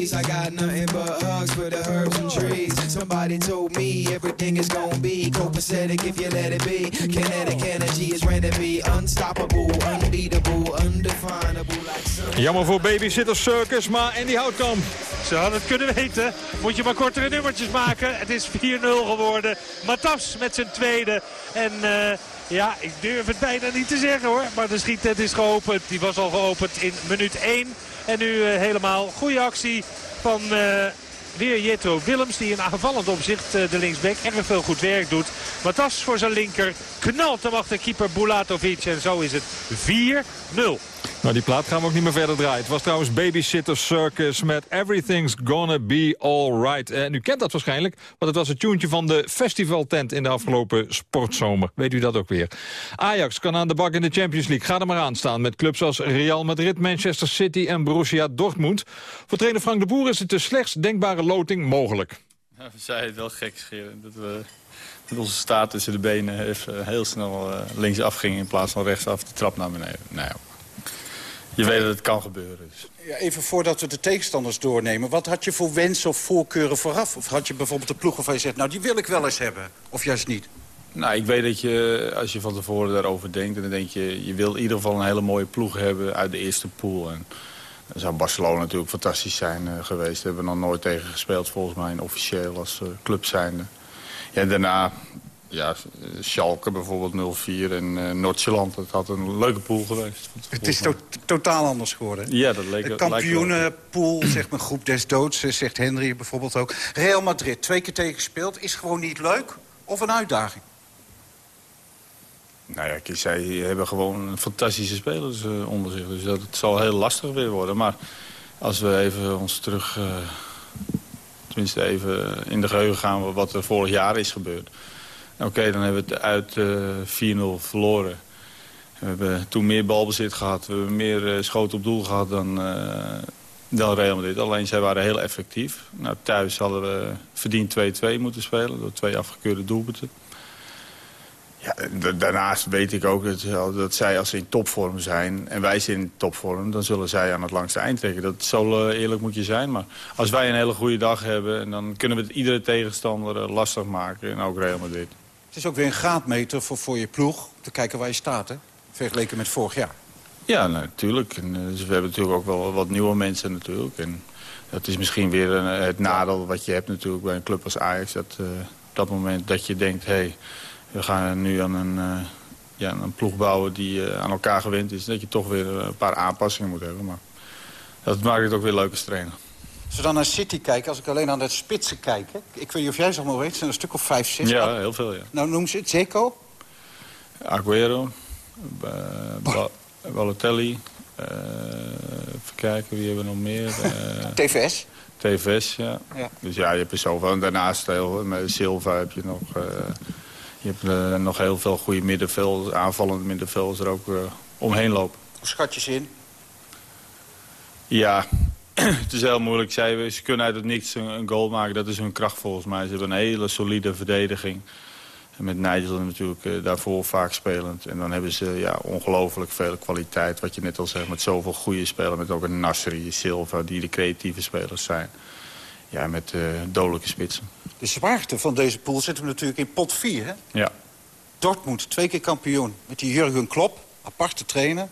I got nothing but hugs for the herbs and trees. Somebody told me everything is gonna be copacetic if you let it be. Kinetic energy is ready to be unstoppable, unbeatable, undefinable. Like. Jammer voor Babysitter Circus, maar Andy Houtkamp. Ze hadden het kunnen weten. Moet je maar kortere nummertjes maken. Het is 4-0 geworden. Matas met zijn tweede. En eh, ja, ik durf het bijna niet te zeggen hoor. Maar de schiettent is geopend. Die was al geopend in minuut 1. En nu eh, helemaal goede actie van... eh, Weer Jetro Willems die in aanvallend opzicht eh, de linksback erg veel goed werk doet. Matas voor zijn linker knalt hem achter keeper Bulatovic. En zo is het 4-0. Nou, die plaat gaan we ook niet meer verder draaien. Het was trouwens Babysitter Circus met Everything's Gonna Be Alright. En u kent dat waarschijnlijk, want het was het tuentje van de festivaltent in de afgelopen sportzomer. Weet u dat ook weer. Ajax kan aan de bak in de Champions League. Ga er maar aan staan met clubs als Real Madrid, Manchester City en Borussia Dortmund. Voor trainer Frank de Boer is het de slechtst denkbare loting mogelijk. We zeiden het wel gek scheren. Dat we met onze staart tussen de benen even heel snel uh, linksaf gingen in plaats van rechtsaf de trap naar beneden. Nou ja, je weet dat het kan gebeuren. Dus. Ja, even voordat we de tegenstanders doornemen. Wat had je voor wensen of voorkeuren vooraf? Of had je bijvoorbeeld de ploeg waarvan je zegt... nou, die wil ik wel eens hebben. Of juist niet? Nou, ik weet dat je, als je van tevoren daarover denkt... dan denk je, je wil in ieder geval een hele mooie ploeg hebben uit de eerste pool. En dan zou Barcelona natuurlijk fantastisch zijn uh, geweest. Daar hebben we nog nooit tegen gespeeld, volgens mij, officieel als uh, club zijnde. Ja, daarna, ja, Schalke bijvoorbeeld 0-4 en uh, Noord-Zeeland. Het had een leuke pool geweest. Het is to totaal anders geworden. Ja, dat leek De kampioenenpool, zeg maar groep des doods, zegt Henry bijvoorbeeld ook. Real Madrid, twee keer tegen gespeeld, is gewoon niet leuk of een uitdaging? Nou ja, zij hebben gewoon fantastische spelers uh, onder zich. Dus dat, het zal heel lastig weer worden. Maar als we even ons terug... Uh, tenminste even in de geheugen gaan wat er vorig jaar is gebeurd. Oké, dan hebben we het uit uh, 4-0 verloren. We hebben toen meer balbezit gehad. We hebben meer schoten op doel gehad dan, dan Real Madrid. Alleen zij waren heel effectief. Nou, thuis hadden we verdiend 2-2 moeten spelen door twee afgekeurde doelpunten. Ja, daarnaast weet ik ook dat, zij als ze in topvorm zijn... en wij zijn in topvorm, dan zullen zij aan het langste eind trekken. Dat zo eh, eerlijk moet je zijn. Maar als wij een hele goede dag hebben... dan kunnen we het iedere tegenstander eh, lastig maken. En ook Real Madrid. Het is ook weer een graadmeter voor, voor je ploeg. Te kijken waar je staat, hè? Vergeleken met vorig jaar. Ja, natuurlijk. En, uh, dus we hebben natuurlijk ook wel wat nieuwe mensen natuurlijk. En dat is misschien weer een, het nadeel wat je hebt natuurlijk bij een club als Ajax. Dat op dat moment dat je denkt... Hey, we gaan nu aan een, ja, een ploeg bouwen die aan elkaar gewend is. Dat je toch weer een paar aanpassingen moet hebben. Maar dat maakt het ook weer leuk als trainer. Als we dan naar City kijken, als ik alleen aan het spitsen kijk... Hè? ik weet niet of jij ze allemaal weet, zijn er een stuk of vijf, zes. Ja, heel veel, ja. Nou, noem ze het. Zeko? Aguero, ba Balotelli, uh, even kijken, wie hebben we nog meer? TVS? TVS, ja. ja. Dus ja, je hebt er zoveel. En daarnaast heel, met Silva heb je nog... Je hebt uh, nog heel veel goede middenvelders, aanvallende middenvelders er ook uh, omheen lopen. Hoe schat je ze in? Ja, het is heel moeilijk. Zij, ze kunnen uit het niks een, een, goal maken. Dat is hun kracht volgens mij. Ze hebben een hele solide verdediging. En met Nigel natuurlijk uh, daarvoor vaak spelend. En dan hebben ze ja, ongelooflijk veel kwaliteit. Wat je net al zegt, met zoveel goede spelers. Met ook een Nasri, Silva, die de creatieve spelers zijn. Ja, met dodelijke spitsen. De zwaarte van deze pool zitten we natuurlijk in pot 4, hè? Ja. Dortmund, twee keer kampioen. Met die Jurgen Klopp, aparte trainer.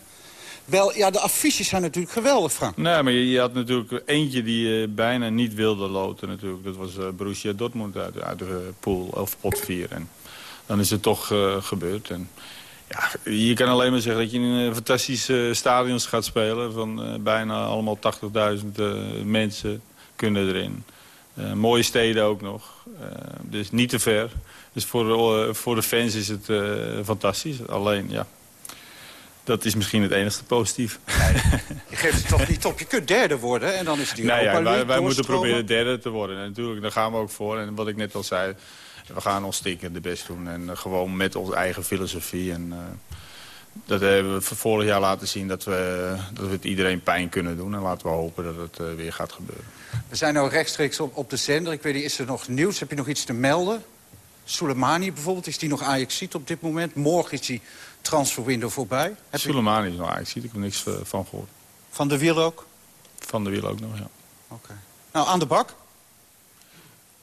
Wel, ja, de affiches zijn natuurlijk geweldig, Frank. Nee, maar je, je had natuurlijk eentje die uh, bijna niet wilde loten natuurlijk. Dat was uh, Borussia Dortmund uit, de pool, of pot 4. En dan is het toch uh, gebeurd. En, ja, je kan alleen maar zeggen dat je in een fantastische stadions gaat spelen... van bijna allemaal 80.000 mensen kunnen erin. Mooie steden ook nog. Dus niet te ver. Dus voor voor de fans is het fantastisch. Alleen, ja, dat is misschien het enigste positief. Nee, je geeft het toch niet op. Je kunt derde worden en dan is die nee, ja, wij, wij moeten proberen derde te worden. En natuurlijk, daar gaan we ook voor. En wat ik net al zei, we gaan ons stikken de best doen. En gewoon met onze eigen filosofie. En, dat hebben we vorig jaar laten zien dat we, dat we het iedereen pijn kunnen doen. En laten we hopen dat het uh, weer gaat gebeuren. We zijn nu rechtstreeks op, op de zender. Ik weet niet, is er nog nieuws? Heb je nog iets te melden? Soleimani bijvoorbeeld, is die nog Ajax-ziet op dit moment? Morgen is die transferwindow voorbij. Heb Soleimani is nog Ajax-ziet, ik heb er niks uh, van gehoord. Van de Wiel ook? Van de Wiel ook nog, ja. Oké. Okay. Nou, aan de bak?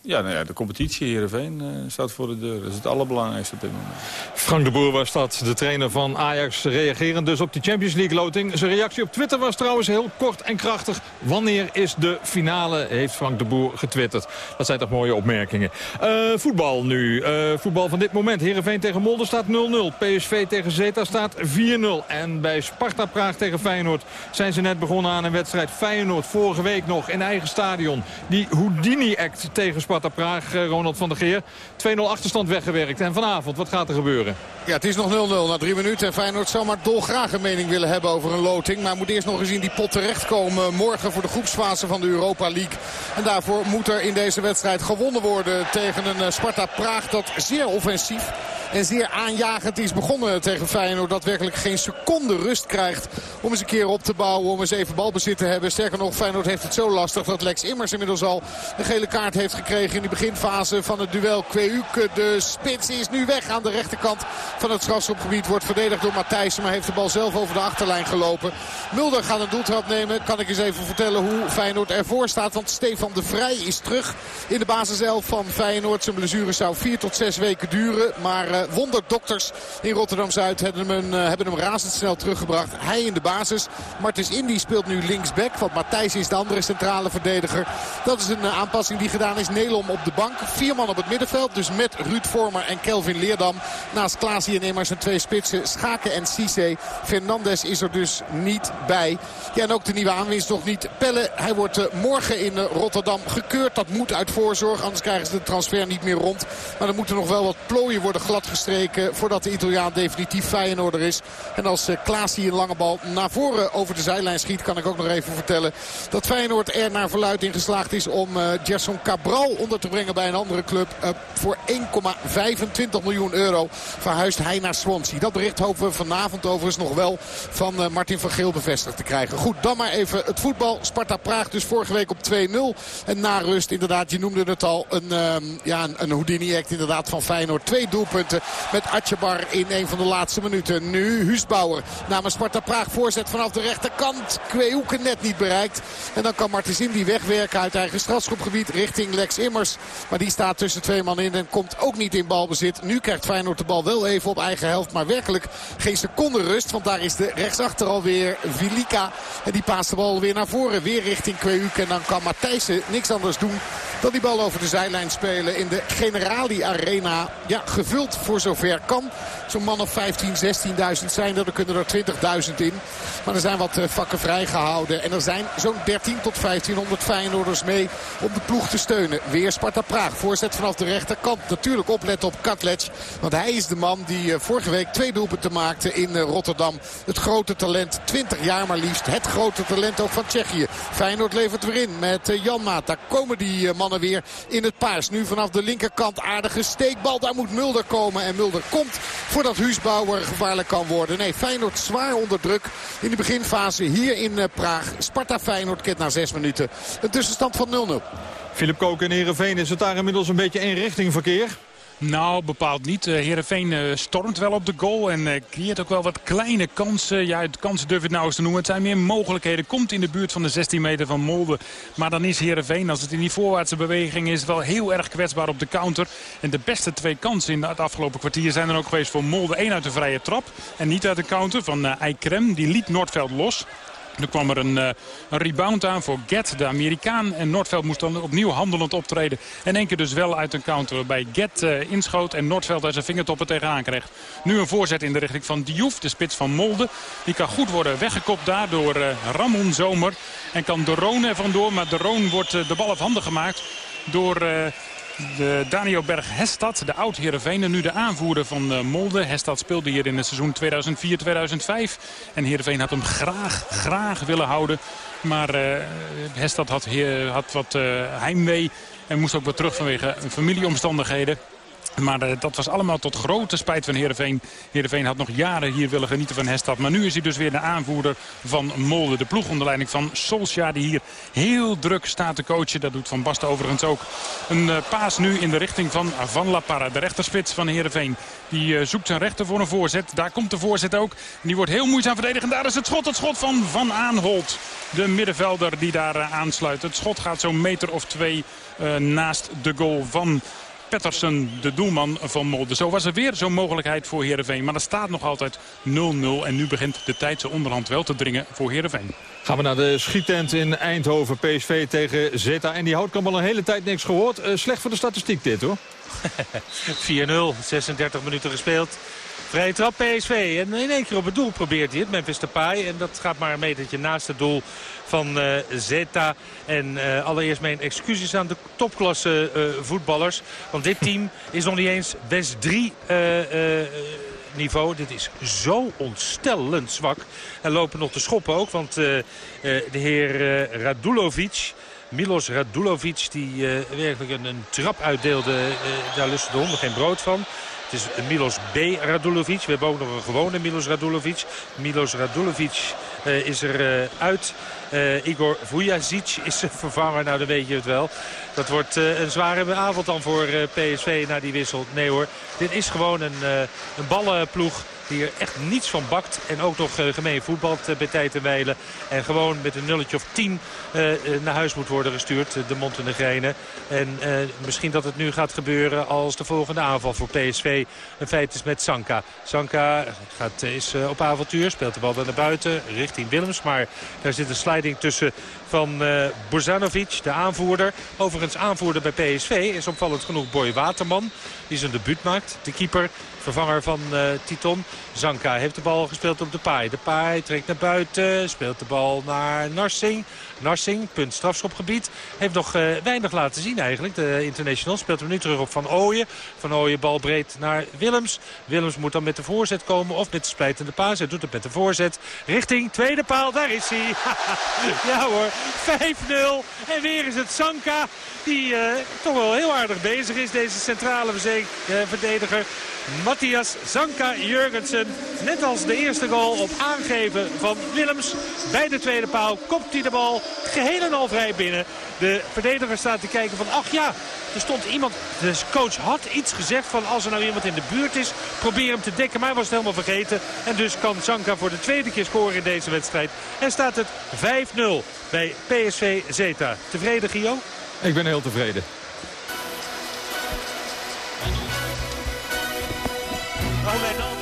Ja, nou ja, de competitie Heerenveen uh, staat voor de deur. Dat is het allerbelangrijkste op dit moment. Frank de Boer was dat, de trainer van Ajax, reagerend dus op die Champions League loting. Zijn reactie op Twitter was trouwens heel kort en krachtig. Wanneer is de finale, heeft Frank de Boer getwitterd. Dat zijn toch mooie opmerkingen. Uh, voetbal nu. Uh, voetbal van dit moment. Heerenveen tegen Molde staat 0-0. PSV tegen Zeta staat 4-0. En bij Sparta Praag tegen Feyenoord zijn ze net begonnen aan een wedstrijd. Feyenoord vorige week nog in eigen stadion. Die Houdini-act tegen Sparta. Sparta Praag, eh, Ronald van der Geer. 2-0 achterstand weggewerkt. En vanavond, wat gaat er gebeuren? Ja, het is nog 0-0 na drie minuten. En Feyenoord zou maar dolgraag een mening willen hebben over een loting. Maar moet eerst nog in die pot terechtkomen morgen voor de groepsfase van de Europa League. En daarvoor moet er in deze wedstrijd gewonnen worden tegen een eh, Sparta Praag dat zeer offensief en zeer aanjagend is begonnen tegen Feyenoord. Dat werkelijk geen seconde rust krijgt om eens een keer op te bouwen. Om eens even balbezit te hebben. Sterker nog, Feyenoord heeft het zo lastig dat Lex Immers inmiddels al een gele kaart heeft gekregen in de beginfase van het duel. Kweuke, de spits, is nu weg aan de rechterkant van het strafschopgebied. Wordt verdedigd door Matthijssen, maar heeft de bal zelf over de achterlijn gelopen. Mulder gaat een doeltrap nemen. Kan ik eens even vertellen hoe Feyenoord ervoor staat. Want Stefan de Vrij is terug in de basiself van Feyenoord. Zijn blessure zou vier tot zes weken duren. Maar uh, wonderdokters in Rotterdam-Zuid hebben hem, uh, hebben hem razendsnel teruggebracht. Hij in de basis. Martens Indy speelt nu linksback. Want Matthijs is de andere centrale verdediger. Dat is een uh, aanpassing die gedaan is. Nelom op de bank. Vier man op het middenveld. Dus met Ruud Vormer en Kelvin Leerdam. Naast Klaasie en Immers en twee spitsen. Schaken en Cisse. Fernandes is er dus niet bij. Ja, en ook de nieuwe aanwinst nog niet. Pelle, hij wordt uh, morgen in Rotterdam gekeurd. Dat moet uit voorzorg. Anders krijgen ze de transfer niet meer rond. Maar er moeten nog wel wat plooien worden glad uitgestreken voordat de Italiaan definitief Feyenoorder is. En als Klaas hier een lange bal naar voren over de zijlijn schiet... kan ik ook nog even vertellen dat Feyenoord er naar verluid in geslaagd is... om Gerson Cabral onder te brengen bij een andere club. voor 1,25 miljoen euro verhuist hij naar Swansea. Dat bericht hopen we vanavond overigens nog wel van Martin van Geel bevestigd te krijgen. Goed, dan maar even het voetbal. Sparta Praag dus vorige week op 2-0. En na rust inderdaad, je noemde het al, een, uh, ja, een, Houdini-act inderdaad van Feyenoord. Twee doelpunten met Atjebar in een van de laatste minuten. Nu Huusbouwer namens Sparta Praag voorzet vanaf de rechterkant. Kweehoeken net niet bereikt. En dan kan Martens die wegwerken uit eigen strafschopgebied richting Lex Immers. Maar die staat tussen twee man in en komt ook niet in balbezit. Nu krijgt Feyenoord de bal wel even op eigen helft. Maar werkelijk geen seconde rust. Want daar is de rechtsachter alweer Vilika. En die paast de bal weer naar voren. Weer richting Kweuk. En dan kan Matthijssen niks anders doen dan die bal over de zijlijn spelen in de Generali Arena. Ja, gevuld voor zover kan. Zo'n man of 15, 16.000 zijn er. Er kunnen er 20.000 in. Maar er zijn wat eh, vakken vrijgehouden. En er zijn zo'n 13 tot 1500 Feyenoorders mee om de ploeg te steunen. Weer Sparta Praag. Voorzet vanaf de rechterkant. Natuurlijk opletten op Katlec. Want hij is de man die eh, vorige week twee doelpunten maakte in eh, Rotterdam. Het grote talent. 20 jaar maar liefst. Het grote talent ook van Tsjechië. Feyenoord levert weer in met Jan Maat. Daar komen die mannen weer in het paars. Nu vanaf de linkerkant aardige steekbal. Daar moet Mulder komen. En Mulder komt voordat Huusbouwer gevaarlijk kan worden. Nee, Feyenoord zwaar onder druk in de beginfase hier in eh, Praag. Sparta Feyenoord kent na zes minuten. Een tussenstand van 0-0. Philip Kook en Heerenveen, is het daar inmiddels een beetje richting verkeer? Nou, bepaald niet. Herenveen uh, stormt wel op de goal en uh, creëert ook wel wat kleine kansen. Ja, kansen durf ik nou eens te noemen. Het zijn meer mogelijkheden. Komt in de buurt van de 16 meter van Molde. Maar dan is Herenveen, als het in die voorwaartse beweging is, wel heel erg kwetsbaar op de counter. En de beste twee kansen in het afgelopen kwartier zijn er ook geweest voor Molde. Eén uit de vrije trap en niet uit de counter van Eikrem. Die liet Noordveld los. Er kwam er een, uh, een, rebound aan voor Get, de Amerikaan. En Noordveld moest dan opnieuw handelend optreden. En één keer dus wel uit een counter waarbij Get uh, inschoot. En Noordveld daar zijn vingertoppen tegenaan kreeg. Nu een voorzet in de richting van Diouf, de spits van Molde. Die kan goed worden weggekopt daar door uh, Ramon Zomer. En kan de Roon er vandoor. Maar de Roon wordt de bal afhandig gemaakt door de Daniel Berg Hestad, de oud Heerenveen, nu de aanvoerder van uh, Molde. Hestad speelde hier in het seizoen 2004-2005. En Heerenveen had hem graag, graag willen houden. Maar uh, Hestad had, had wat uh, heimwee en moest ook wat terug vanwege familieomstandigheden. Maar uh, dat was allemaal tot grote spijt van Heerenveen. Heerenveen had nog jaren hier willen genieten van Hestad. Maar nu is hij dus weer de aanvoerder van Molde. De ploeg onder leiding van Solskjaer die hier heel druk staat te coachen. Dat doet Van Basten overigens ook. Een uh, paas nu in de richting van Van La Parra. De rechterspits van Heerenveen. Die uh, zoekt zijn rechter voor een voorzet. Daar komt de voorzet ook. Die wordt heel moeizaam verdedigd. En daar is het schot. Het schot van Van Aanholt. De middenvelder die daar aansluit. Het schot gaat zo'n meter of twee naast de goal van Pettersen, de doelman van Molde. Zo was er weer zo'n mogelijkheid voor Heerenveen. Maar er staat nog altijd 0-0. En nu begint de tijd zo onderhand wel te dringen voor Heerenveen. Gaan we naar de schiettent in Eindhoven. PSV tegen Zeta. En die houdt al een hele tijd niks gehoord. Uh, slecht voor de statistiek dit hoor. 4-0, 36 minuten gespeeld. Vrije trap PSV. En in één keer op het doel probeert hij het. Memphis Depay. En dat gaat maar een metertje naast het doel van uh, Zeta. En uh, allereerst mijn excuses aan de topklasse uh, voetballers. Want dit team is nog niet eens West 3 niveau. Dit is zo ontstellend zwak. En lopen nog te schoppen ook. Want de heer Radulovic... Milos Radulovic die werkelijk een, een trap uitdeelde. daar lusten de honden geen brood van. Het is Milos B. Radulovic. We hebben ook nog een gewone Milos Radulovic. Milos Radulovic uh, is er uh, uit. Uh, Igor Vujacic is vervanger. Nou, dan weet je het wel. Dat wordt een zware avond dan voor PSV na die wissel. Nee hoor, dit is gewoon een, een ballenploeg die er echt niets van bakt. En ook nog uh, gemeen voetbalt uh, bij tijd en wijlen. En gewoon met een nulletje of tien uh, naar huis moet worden gestuurd. de Montenegrijnen. En misschien dat het nu gaat gebeuren als de volgende aanval voor PSV een feit is met Sanka. Sanka gaat, is op avontuur. Speelt de bal dan naar buiten richting Willems. Maar daar zit een sliding tussen van uh, Bozanovic, de aanvoerder. Overigens aanvoerder bij PSV is opvallend genoeg Boy Waterman. Die zijn debuut maakt. De keeper, vervanger van uh, Titon. Zanka heeft de bal gespeeld op de paai. De paai trekt naar buiten, speelt de bal naar Narsing. Narsing, punt strafschopgebied. Heeft nog uh, weinig laten zien eigenlijk. De international speelt hem nu terug op Van Ooyen. Van Ooyen bal breed naar Willems. Willems moet dan met de voorzet komen of met de splijtende paas. Hij doet het met de voorzet richting tweede paal. Daar is hij. ja hoor, 5-0. En weer is het Sanka die uh, toch wel heel aardig bezig is. Deze centrale verdediger. Matthias Zanka Jurgensen. Net als de eerste goal op aangeven van Willems. Bij de tweede paal kopt hij de bal geheel en al vrij binnen. De verdediger staat te kijken van ach ja, er stond iemand, de coach had iets gezegd van als er nou iemand in de buurt is, probeer hem te dekken. Maar hij was het helemaal vergeten. En dus kan Zanka voor de tweede keer scoren in deze wedstrijd. En staat het 5-0 bij PSV Zeta. Tevreden Gio? Ik ben heel tevreden. Oh, and over.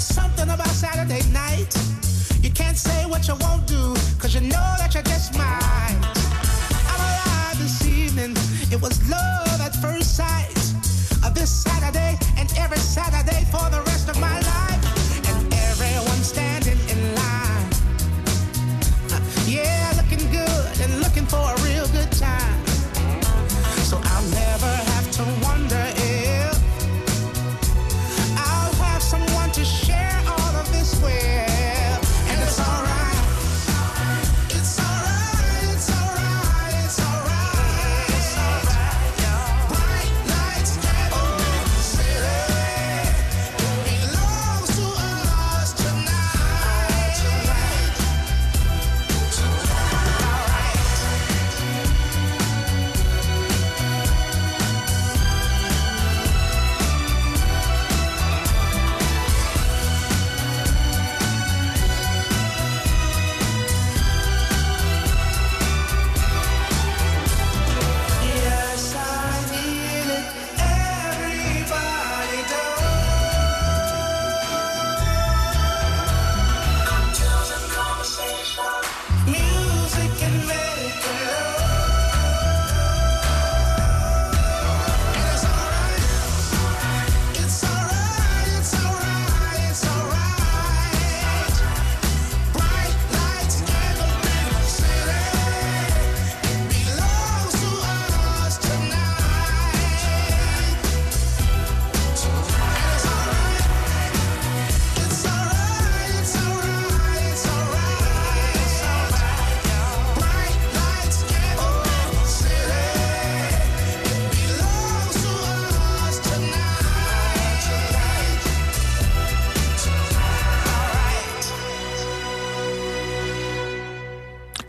There's something about Saturday night. You can't say what you won't do, cause you know that you just might. I'm alive this evening. It was love at first sight. This Saturday and every Saturday for the rest.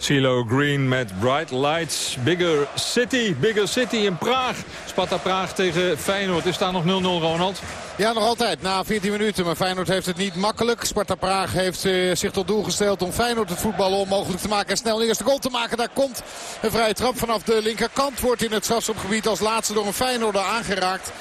CeeLo Green met Bright Lights. Bigger City, Bigger City in Praag. Sparta Praag tegen Feyenoord. Is daar nog 0-0, Ronald? Ja, nog altijd. Na 14 minuten. Maar Feyenoord heeft het niet makkelijk. Sparta Praag heeft uh, zich tot doel gesteld om Feyenoord het voetbal onmogelijk te maken. En snel een eerste goal te maken. Daar komt een vrije trap vanaf de linkerkant. Wordt in het strafschopgebied als laatste door een Feyenoorder aangeraakt.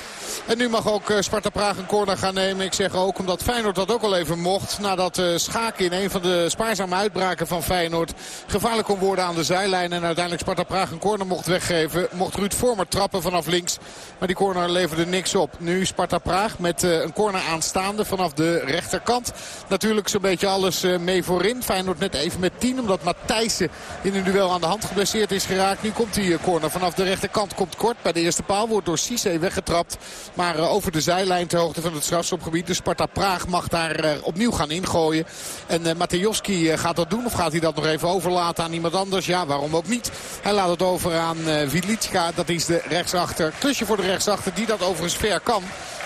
En nu mag ook Sparta Praag een corner gaan nemen. Ik zeg ook omdat Feyenoord dat ook al even mocht. Nadat Schaken in een van de spaarzame uitbraken van Feyenoord gevaarlijk kon worden aan de zijlijn. En uiteindelijk Sparta Praag een corner mocht weggeven. Mocht Ruud Vormer trappen vanaf links. Maar die corner leverde niks op. Nu Sparta Praag met een corner aanstaande vanaf de rechterkant. Natuurlijk zo'n beetje alles mee voorin. Feyenoord net even met 10 omdat Matthijssen in een duel aan de hand geblesseerd is geraakt. Nu komt die corner vanaf de rechterkant. Komt kort bij de eerste paal. Wordt door Cisse weggetrapt. Maar over de zijlijn ter hoogte van het strafschopgebied. De Sparta Praag mag daar opnieuw gaan ingooien. En uh, gaat dat doen. Of gaat hij dat nog even overlaten aan iemand anders? Ja, waarom ook niet? Hij laat het over aan uh, Vilitska. Dat is de rechtsachter. Klusje voor de rechtsachter die dat overigens ver kan.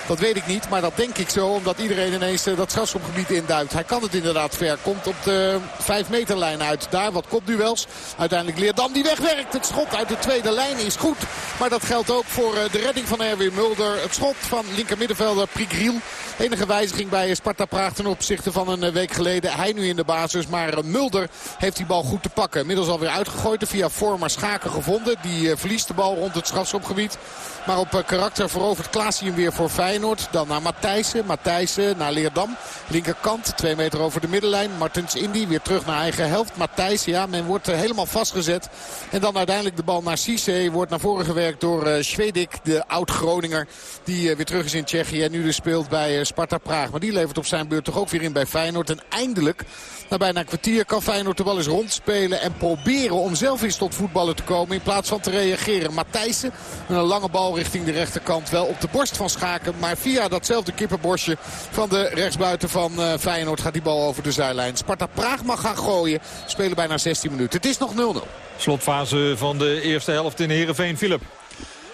Dat weet ik niet, maar dat denk ik zo. Omdat iedereen ineens uh, dat strafschopgebied induikt. Hij kan het inderdaad ver. Komt op de 5 meterlijn uit. Daar wat kopduels. Uiteindelijk Leerdam die wegwerkt. Het schot uit de tweede lijn is goed. Maar dat geldt ook voor uh, de redding van Erwin Mulder. Het schot van linkermiddenvelder Prigriel. Enige wijziging bij Sparta Praag ten opzichte van een week geleden. Hij nu in de basis. Maar Mulder heeft die bal goed te pakken. Inmiddels alweer uitgegooid. Via Vormer Schaken gevonden. Die verliest de bal rond het strafschopgebied. Maar op karakter verovert Klaas hem weer voor Feyenoord. Dan naar Matthijssen. Matthijssen naar Leerdam. Linkerkant. Twee meter over de middenlijn. Martens Indy weer terug naar eigen helft. Matthijssen, ja, men wordt helemaal vastgezet. En dan uiteindelijk de bal naar Cisse. Wordt naar voren gewerkt door uh, Schwedik, de oud-Groninger. Die uh, weer terug is in Tsjechië en nu dus speelt bij Sparta Praag. Maar die levert op zijn beurt toch ook weer in bij Feyenoord. En eindelijk na bijna een kwartier kan Feyenoord de bal eens rondspelen. En proberen om zelf eens tot voetballen te komen. In plaats van te reageren. Matthijssen met een lange bal richting de rechterkant. Wel op de borst van Schaken. Maar via datzelfde kippenborstje van de rechtsbuiten van uh, Feyenoord gaat die bal over de zijlijn. Sparta Praag mag gaan gooien. Spelen bijna 16 minuten. Het is nog 0-0. Slotfase van de eerste helft in Heerenveen. Philip.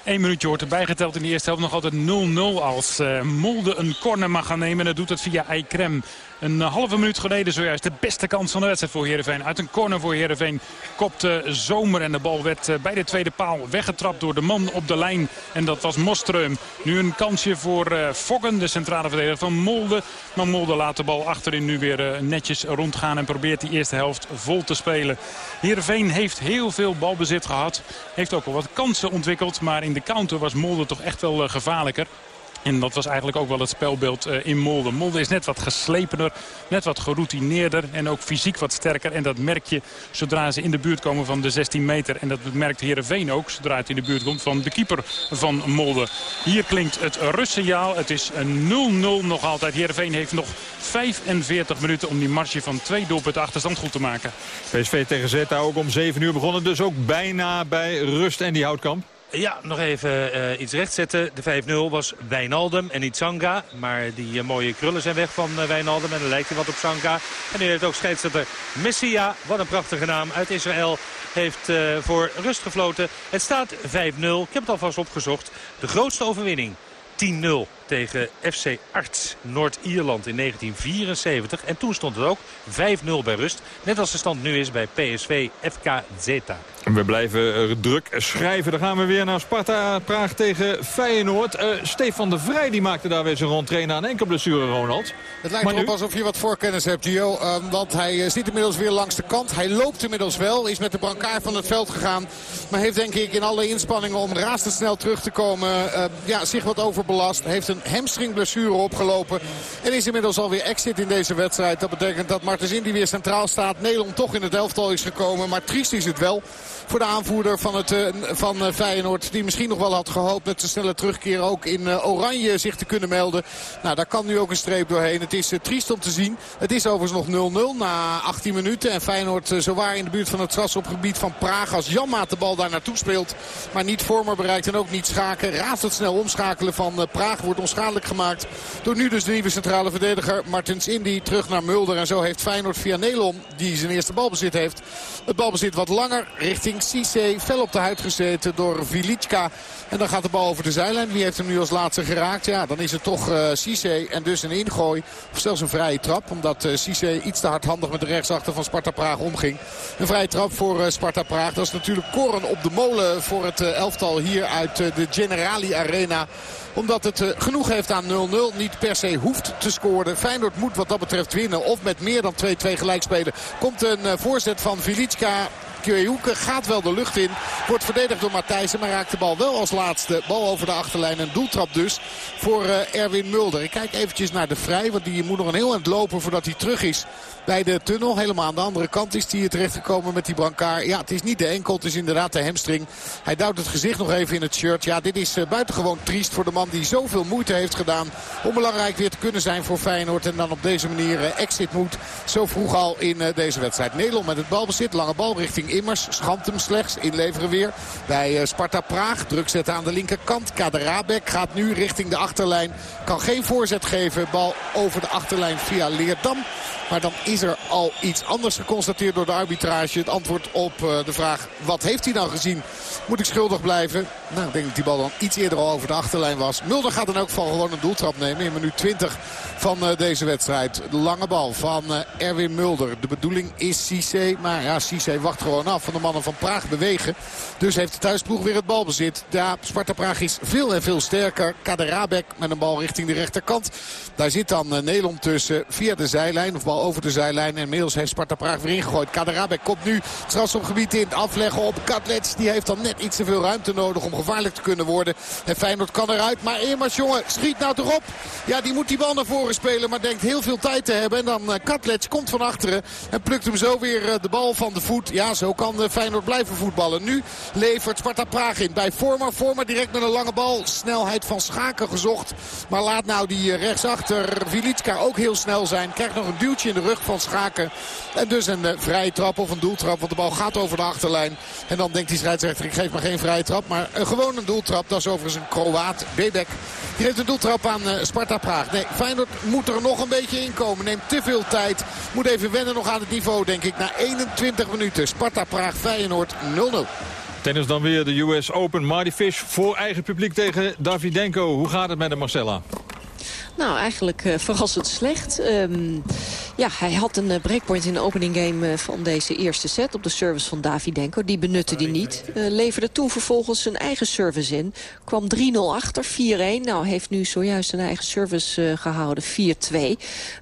Eén minuutje wordt erbij geteld in de eerste helft. Nog altijd 0-0 als uh, Molde een corner mag gaan nemen. En dat doet het via Eikrem. Een halve minuut geleden zojuist de beste kans van de wedstrijd voor Heerenveen. Uit een corner voor Heerenveen kopte Zomer en de bal werd eh, bij de tweede paal weggetrapt door de man op de lijn. En dat was Mostreum. Nu een kansje voor uh, Foggen, de centrale verdediger van Molde. Maar Molde laat de bal achterin nu weer uh, netjes rondgaan en probeert die eerste helft vol te spelen. Heerenveen heeft heel veel balbezit gehad. Heeft ook al wat kansen ontwikkeld. Maar in de counter was Molde toch echt wel gevaarlijker. En dat was eigenlijk ook wel het spelbeeld uh, in Molde. Molde is net wat geslepener, net wat geroutineerder en ook fysiek wat sterker. En dat merk je zodra ze in de buurt komen van de 16 meter. En dat merkt Heerenveen ook zodra het in de buurt komt van de keeper van Molde. Hier klinkt het rustsignaal. Het is een 0-0 nog altijd. Heerenveen heeft nog 45 minuten om die marge van twee doelpunten achterstand goed te maken. PSV tegen Zeta ook om 7 uur begonnen. Dus ook bijna bij rust en die houtkamp. Ja, nog even uh, iets rechtzetten. De 5-0 was Wijnaldum en niet Sanga. Maar die uh, mooie krullen zijn weg van uh, Wijnaldum. En dan lijkt hij wat op Sanga. En nu heeft ook scheidsrechter Messia, wat een prachtige naam, uit Israël... heeft voor rust gefloten. Het staat 5-0. Ik heb het alvast opgezocht. De grootste overwinning. 10-0 tegen FC Arts Noord-Ierland in 1974. En toen stond het ook 5-0 bij rust. Net als de stand nu is bij PSV FK Zeta. We blijven druk schrijven. Dan gaan we weer naar Sparta Praag tegen Feyenoord. Uh, Stefan de Vrij die maakte daar weer zijn rondtrainen aan enkel blessure, Ronald. Het lijkt erop alsof je wat voorkennis hebt, Gio. Uh, want hij uh, zit inmiddels weer langs de kant. Hij loopt inmiddels wel. Is met de brancard van het veld gegaan. Maar heeft denk ik in alle inspanningen om razendsnel terug te komen... ja, zich wat overbelast. Heeft een hamstringblessure opgelopen. En is inmiddels alweer exit in deze wedstrijd. Dat betekent dat Martens Indy weer centraal staat. Nederland toch in het elftal is gekomen. Maar triest is het wel voor de aanvoerder van, het, uh, van uh, Feyenoord. Die misschien nog wel had gehoopt met zijn snelle terugkeer ook in uh, Oranje zich te kunnen melden. Nou, daar kan nu ook een streep doorheen. Het is triest om te zien. Het is overigens nog 0-0 na 18 minuten. En Feyenoord zowaar in de buurt van het strafschopgebied van Praag. Als Janmaat de bal daar naartoe speelt. Maar niet Vormer bereikt en ook niet Schaken. Razendsnel omschakelen van Praag wordt onschadelijk gemaakt. Door nu dus de nieuwe centrale verdediger Martens Indy terug naar Mulder. En zo heeft Feyenoord via Nelon, die zijn eerste balbezit heeft. Het balbezit wat langer richting Cisse. Fel op de huid gezeten door Vilicka. En dan gaat de bal over de zijlijn. Wie heeft hem nu als laatste geraakt? Ja, dan is het toch uh, en dus een ingooi. Of zelfs een vrije trap. Omdat uh, iets te hardhandig met de rechtsachter van Sparta Praag omging. Een vrije trap voor uh, Sparta Praag. Dat is natuurlijk koren op de molen voor het elftal hier uit de Generali Arena omdat het genoeg heeft aan 0-0. Niet per se hoeft te scoren. Feyenoord moet wat dat betreft winnen. Of met meer dan 2-2 gelijk spelen. Komt een voorzet van Vilicka Kwehoeken gaat wel de lucht in. Wordt verdedigd door Matthijsen. Maar raakt de bal wel als laatste. Bal over de achterlijn. Een doeltrap dus voor Erwin Mulder. Ik kijk eventjes naar de Vrij. Want die moet nog een heel eind lopen voordat hij terug is bij de tunnel. Helemaal aan de andere kant is hij terechtgekomen met die brancard. Ja, het is niet de enkel. Het is inderdaad de hamstring. Hij duwt het gezicht nog even in het shirt. Ja, dit is buitengewoon triest voor de man die zoveel moeite heeft gedaan. Om belangrijk weer te kunnen zijn voor Feyenoord. En dan op deze manier exit moet. Zo vroeg al in deze wedstrijd. Nederland met het balbezit. Lange bal richting Immers. Schandt hem slechts. Inleveren weer bij Sparta Praag. Druk zetten aan de linkerkant. Kaderabek gaat nu richting de achterlijn. Kan geen voorzet geven. Bal over de achterlijn via Leerdam. Maar dan is er al iets anders geconstateerd door de arbitrage. Het antwoord op de vraag wat heeft hij nou gezien? Moet ik schuldig blijven? Nou, ik denk dat die bal dan iets eerder al over de achterlijn was. Mulder gaat dan ook van gewoon een doeltrap nemen in minuut 20 van deze wedstrijd. De lange bal van Erwin Mulder. De bedoeling is Cissé. Maar ja, Cissé wacht gewoon af van de mannen van Praag bewegen. Dus heeft de thuisploeg weer het balbezit. Ja, Sparta Praag is veel en veel sterker. Kaderabek met een bal richting de rechterkant. Daar zit dan Nederland tussen via de zijlijn. Of bal over de zijlijn. En inmiddels heeft Sparta Praag weer ingegooid. Kaderabek komt nu strafschopgebied in. Afleggen op Katlets. Die heeft dan net iets te veel ruimte nodig om gevaarlijk te kunnen worden. En Feyenoord kan eruit. Maar Eemers jongen, schiet nou toch op. Ja, die moet die bal naar voren spelen. Maar denkt heel veel tijd te hebben. En dan Katlets komt van achteren. En plukt hem zo weer de bal van de voet. Ja, zo kan Feyenoord blijven voetballen. Nu levert Sparta Praag in bij Vormer. Vormer direct met een lange bal. Snelheid van Schaken gezocht. Maar laat nou die rechtsachter Vilitska ook heel snel zijn. Krijgt nog een duwtje in de rug van Schaken. En dus een vrije trap of een doeltrap. Want de bal gaat over de achterlijn. En dan denkt die scheidsrechter ik geef maar geen vrije trap. Maar een gewoon een doeltrap. Dat is overigens een Kroaat. Bebek. Die heeft een doeltrap aan Sparta Praag. Nee, Feyenoord moet er nog een beetje in komen. Neemt te veel tijd. Moet even wennen nog aan het niveau denk ik. Na 21 minuten. Sparta Praag Feyenoord 0-0. Tennis dan weer de US Open. Marty Fish voor eigen publiek tegen Davidenko. Hoe gaat het met de Marcella? Nou, eigenlijk uh, verrassend slecht. Um, ja, hij had een uh, breakpoint in de opening game uh, van deze eerste set... op de service van Davidenko. Die benutte hij niet. leverde toen vervolgens zijn eigen service in. Kwam 3-0 achter, 4-1. Nou, heeft nu zojuist zijn eigen service gehouden, 4-2.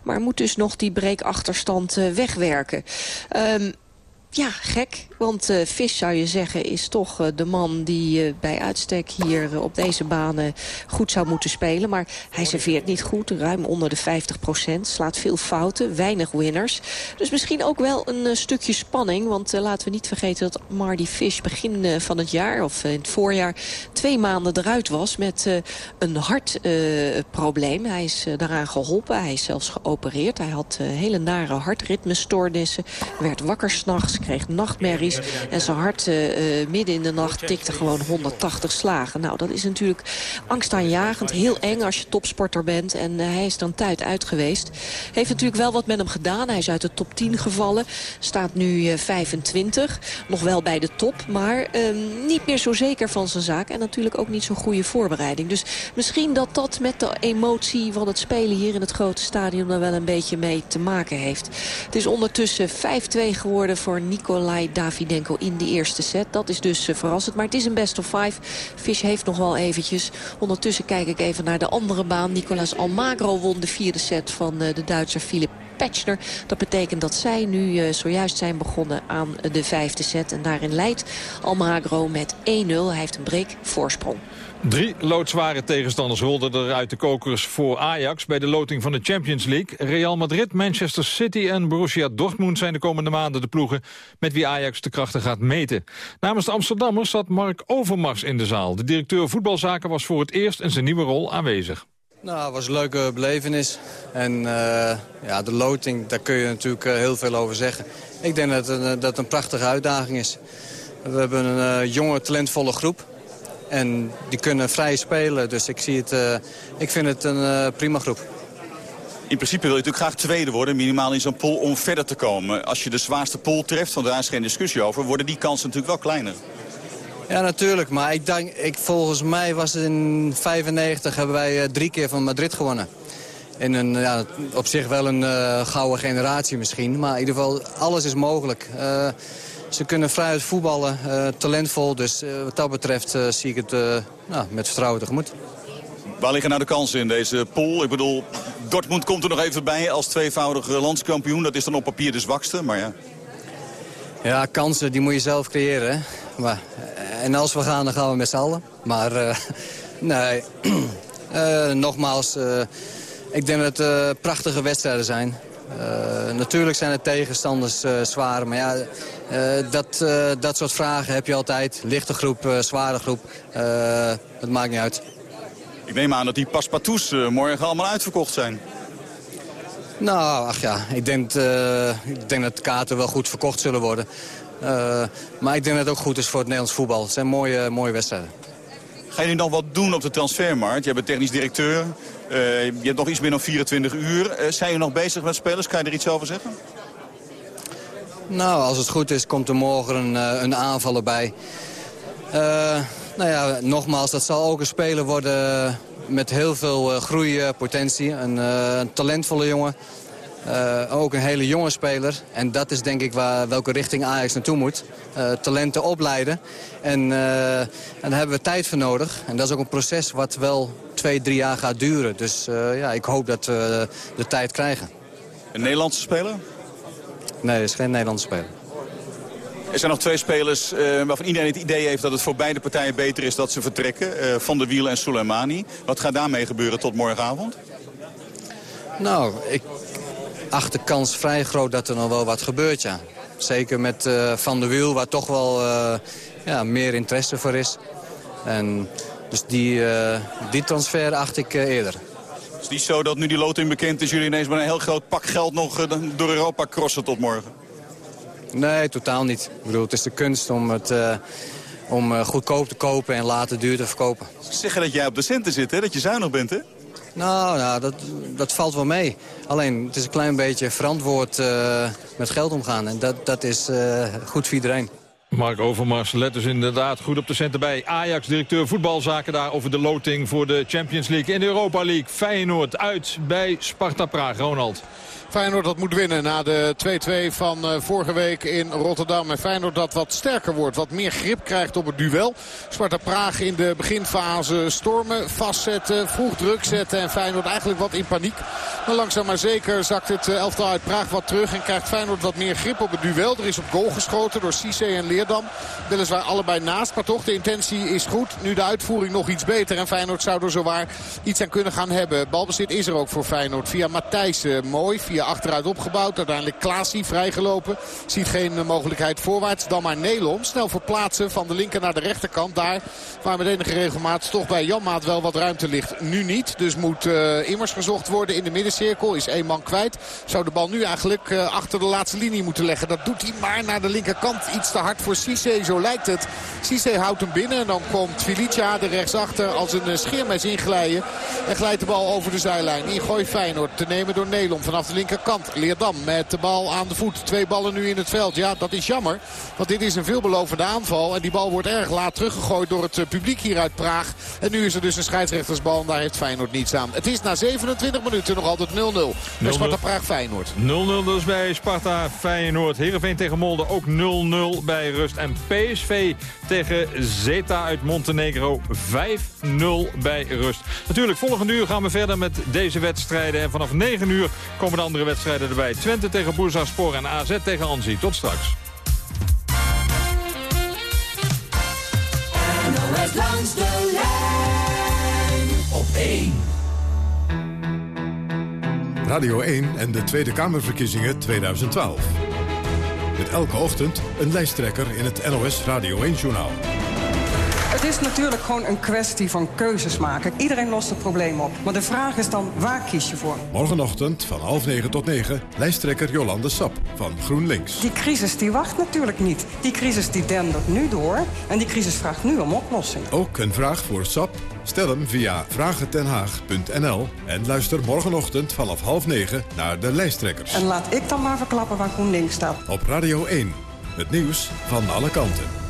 Maar moet dus nog die breakachterstand wegwerken. Um, ja, gek. Want uh, Vis zou je zeggen is toch uh, de man die uh, bij uitstek hier op deze banen goed zou moeten spelen. Maar hij serveert niet goed, ruim onder de 50 procent. Slaat veel fouten, weinig winners. Dus misschien ook wel een stukje spanning. Want laten we niet vergeten dat Marty Fish begin van het jaar of in het voorjaar twee maanden eruit was met een hartprobleem. hij is daaraan geholpen, hij is zelfs geopereerd. Hij had hele nare hartritmestoornissen, werd wakker s'nachts, kreeg nachtmerries. En zijn hart uh, midden in de nacht tikte gewoon 180 slagen. Nou, dat is natuurlijk angstaanjagend. Heel eng als je topsporter bent. En uh, hij is dan tijd uit geweest. Heeft natuurlijk wel wat met hem gedaan. Hij is uit de top 10 gevallen. Staat nu uh, 25. Nog wel bij de top. Maar ehm, niet meer zo zeker van zijn zaak. En natuurlijk ook niet zo'n goede voorbereiding. Dus misschien dat dat met de emotie van het spelen hier in het grote stadion... er wel een beetje mee te maken heeft. Het is ondertussen 5-2 geworden voor Nikolai In de eerste set. Dat is dus uh, verrassend. Maar het is een best of five. Fish heeft nog wel eventjes. Ondertussen kijk ik even naar de andere baan. Nicolas Almagro won de vierde set van uh, de Duitser Philip Petschner. Dat betekent dat zij nu uh, zojuist zijn begonnen aan de vijfde set. En daarin leidt Almagro met 1-0. Hij heeft een break voorsprong. Drie loodzware tegenstanders rolden er uit de kokers voor Ajax... bij de loting van de Champions League. Real Madrid, Manchester City en Borussia Dortmund... zijn de komende maanden de ploegen met wie Ajax de krachten gaat meten. Namens de Amsterdammers zat Mark Overmars in de zaal. De directeur voetbalzaken was voor het eerst in zijn nieuwe rol aanwezig. Nou, het was een leuke belevenis. En uh, ja, de loting, daar kun je natuurlijk uh, heel veel over zeggen. Ik denk dat het, dat het een prachtige uitdaging is. We hebben een jonge, talentvolle groep. En die kunnen vrij spelen. Dus ik, zie het, uh, ik vind het een uh, prima groep. In principe wil je natuurlijk graag tweede worden, minimaal in zo'n pool, om verder te komen. Als je de zwaarste pool treft, want daar is geen discussie over, worden die kansen natuurlijk wel kleiner. Ja, natuurlijk. Maar ik denk, ik, volgens mij was het in 95 hebben wij uh, drie keer van Madrid gewonnen. In een, ja, op zich wel een uh, gouden generatie misschien. Maar in ieder geval, alles is mogelijk. Ze kunnen vrij voetballen, uh, talentvol. Dus uh, wat dat betreft uh, zie ik het nou, met vertrouwen tegemoet. Waar liggen nou de kansen in deze pool? Ik bedoel, Dortmund komt er nog even bij als tweevoudige landskampioen. Dat is dan op papier de zwakste, maar ja. Ja, kansen die moet je zelf creëren. Hè? Maar, en als we gaan, dan gaan we met z'n allen. Maar uh, nee, uh, nogmaals, uh, ik denk dat het prachtige wedstrijden zijn. Natuurlijk zijn de tegenstanders zwaar, maar ja, dat, dat soort vragen heb je altijd. Lichte groep, zware groep, dat maakt niet uit. Ik neem aan dat die paspartouts morgen allemaal uitverkocht zijn. Nou, ach ja, ik denk, ik denk dat de kaarten wel goed verkocht zullen worden. Maar ik denk dat het ook goed is voor het Nederlands voetbal. Het zijn mooie, mooie wedstrijden. Ga je nu nog wat doen op de transfermarkt? Je bent technisch directeur. Uh, je hebt nog iets meer dan 24 uur. zijn je nog bezig met spelers? Kan je er iets over zeggen? Nou, als het goed is, komt er morgen een, een aanvaller bij. nou ja, nogmaals, dat zal ook een speler worden met heel veel groeipotentie. Een, uh, talentvolle jongen. Uh, ook een hele jonge speler. En dat is denk ik waar, welke richting Ajax naartoe moet. talenten opleiden. En, en daar hebben we tijd voor nodig. En dat is ook een proces wat wel twee, drie jaar gaat duren. Dus ja, ik hoop dat we de tijd krijgen. Een Nederlandse speler? Nee, het is geen Nederlandse speler. Er zijn nog twee spelers uh, waarvan iedereen het idee heeft dat het voor beide partijen beter is dat ze vertrekken. Uh, Van der Wiel en Soleimani. Wat gaat daarmee gebeuren tot morgenavond? Nou, ik acht de kans vrij groot dat er nog wel wat gebeurt, ja. Zeker met uh, Van der Wiel, waar toch wel ja, meer interesse voor is. En dus die, die transfer acht ik eerder. Het is niet zo dat nu die loting bekend is... jullie ineens met een heel groot pak geld nog door Europa crossen tot morgen? Nee, totaal niet. Ik bedoel, het is de kunst om het... Uh, om uh, goedkoop te kopen en later duur te verkopen. Zeggen dat jij op de centen zit, hè? dat je zuinig bent, hè? Nou, dat, dat valt wel mee. Alleen, het is een klein beetje verantwoord uh, met geld omgaan. En dat, dat is goed voor iedereen. Mark Overmars let dus inderdaad goed op de centen bij. Ajax, directeur voetbalzaken daar over de loting voor de Champions League in de Europa League. Feyenoord uit bij Sparta Praag. Ronald. Feyenoord dat moet winnen na de 2-2 van uh, vorige week in Rotterdam. En Feyenoord dat wat sterker wordt, wat meer grip krijgt op het duel. Sparta Praag in de beginfase stormen, vastzetten, vroeg druk zetten. En Feyenoord eigenlijk wat in paniek. Maar langzaam maar zeker zakt het elftal uit Praag wat terug. En krijgt Feyenoord wat meer grip op het duel. Er is op goal geschoten door Cisse en Leerdam. Weliswaar allebei naast, maar toch de intentie is goed. Nu de uitvoering nog iets beter. En Feyenoord zou er zowaar iets aan kunnen gaan hebben. Balbezit is er ook voor Feyenoord. Via Matthijssen mooi, via achteruit opgebouwd. Uiteindelijk Klaasie vrijgelopen. Ziet geen mogelijkheid voorwaarts. Dan maar Nelom. Snel verplaatsen van de linker naar de rechterkant. Daar waar met enige regelmaat toch bij Janmaat wel wat ruimte ligt. Nu niet. Dus moet uh, immers gezocht worden in de middencirkel. Is één man kwijt. Zou de bal nu eigenlijk uh, achter de laatste linie moeten leggen. Dat doet hij maar naar de linkerkant. Iets te hard voor Cisse. Zo lijkt het. Cisse houdt hem binnen. En dan komt Felicia er rechtsachter als een scheermes inglijden. En glijdt de bal over de zijlijn. Ingooi Feyenoord te nemen door Nelom vanaf de linkerkant. Leerdam met de bal aan de voet. Twee ballen nu in het veld. Ja, dat is jammer. Want dit is een veelbelovende aanval. En die bal wordt erg laat teruggegooid door het publiek hier uit Praag. En nu is er dus een scheidsrechtersbal. En daar heeft Feyenoord niets aan. Het is na 27 minuten nog altijd 0-0. Bij Sparta Praag Feyenoord. 0-0 dus bij Sparta Feyenoord. Heerenveen tegen Molde ook 0-0 bij rust. En PSV tegen Zeta uit Montenegro 5-0 bij rust. Natuurlijk, volgende uur gaan we verder met deze wedstrijden. En vanaf 9 uur komen de andere wedstrijden erbij. Twente tegen Bursaspor en AZ tegen Anzi. Tot straks. NOS langs de lijn op 1. Radio 1 en de Tweede Kamerverkiezingen 2012. Met elke ochtend een lijsttrekker in het NOS Radio 1-journaal. Het is natuurlijk gewoon een kwestie van keuzes maken. Iedereen lost het probleem op. Maar de vraag is dan, waar kies je voor? Morgenochtend van half negen tot negen, lijsttrekker Jolande Sap van GroenLinks. Die crisis die wacht natuurlijk niet. Die crisis die dendert nu door en die crisis vraagt nu om oplossing. Ook een vraag voor Sap? Stel hem via vragentenhaag.nl en luister morgenochtend vanaf half negen naar de lijsttrekkers. En laat ik dan maar verklappen waar GroenLinks staat. Op Radio 1, het nieuws van alle kanten.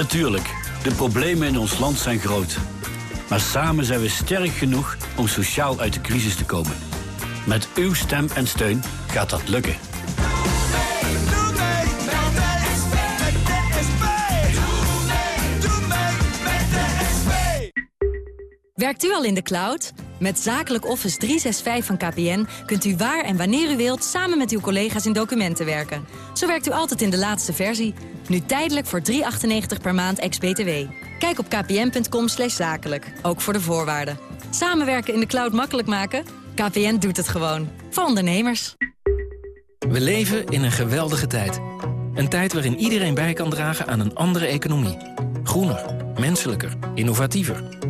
Natuurlijk, de problemen in ons land zijn groot. Maar samen zijn we sterk genoeg om sociaal uit de crisis te komen. Met uw stem en steun gaat dat lukken. Werkt u al in de cloud? Met Zakelijk Office 365 van KPN kunt u waar en wanneer u wilt... samen met uw collega's in documenten werken. Zo werkt u altijd in de laatste versie. Nu tijdelijk voor 3,98 per maand ex-BTW. Kijk op kpn.com zakelijk, ook voor de voorwaarden. Samenwerken in de cloud makkelijk maken? KPN doet het gewoon. Voor ondernemers. We leven in een geweldige tijd. Een tijd waarin iedereen bij kan dragen aan een andere economie. Groener, menselijker, innovatiever.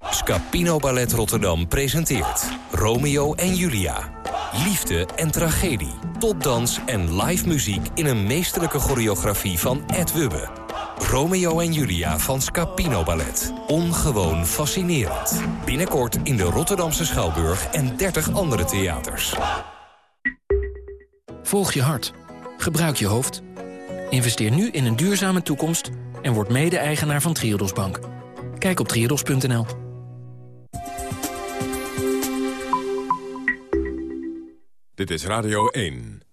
Scapino Ballet Rotterdam presenteert Romeo en Julia. Liefde en tragedie, topdans en live muziek in een meesterlijke choreografie van Ed Wubbe. Romeo en Julia van Scapino Ballet. Ongewoon fascinerend. Binnenkort in de Rotterdamse Schouwburg en 30 andere theaters. Volg je hart. Gebruik je hoofd. Investeer nu in een duurzame toekomst en word mede-eigenaar van Triodos Bank. Kijk op triodos.nl. Dit is Radio 1.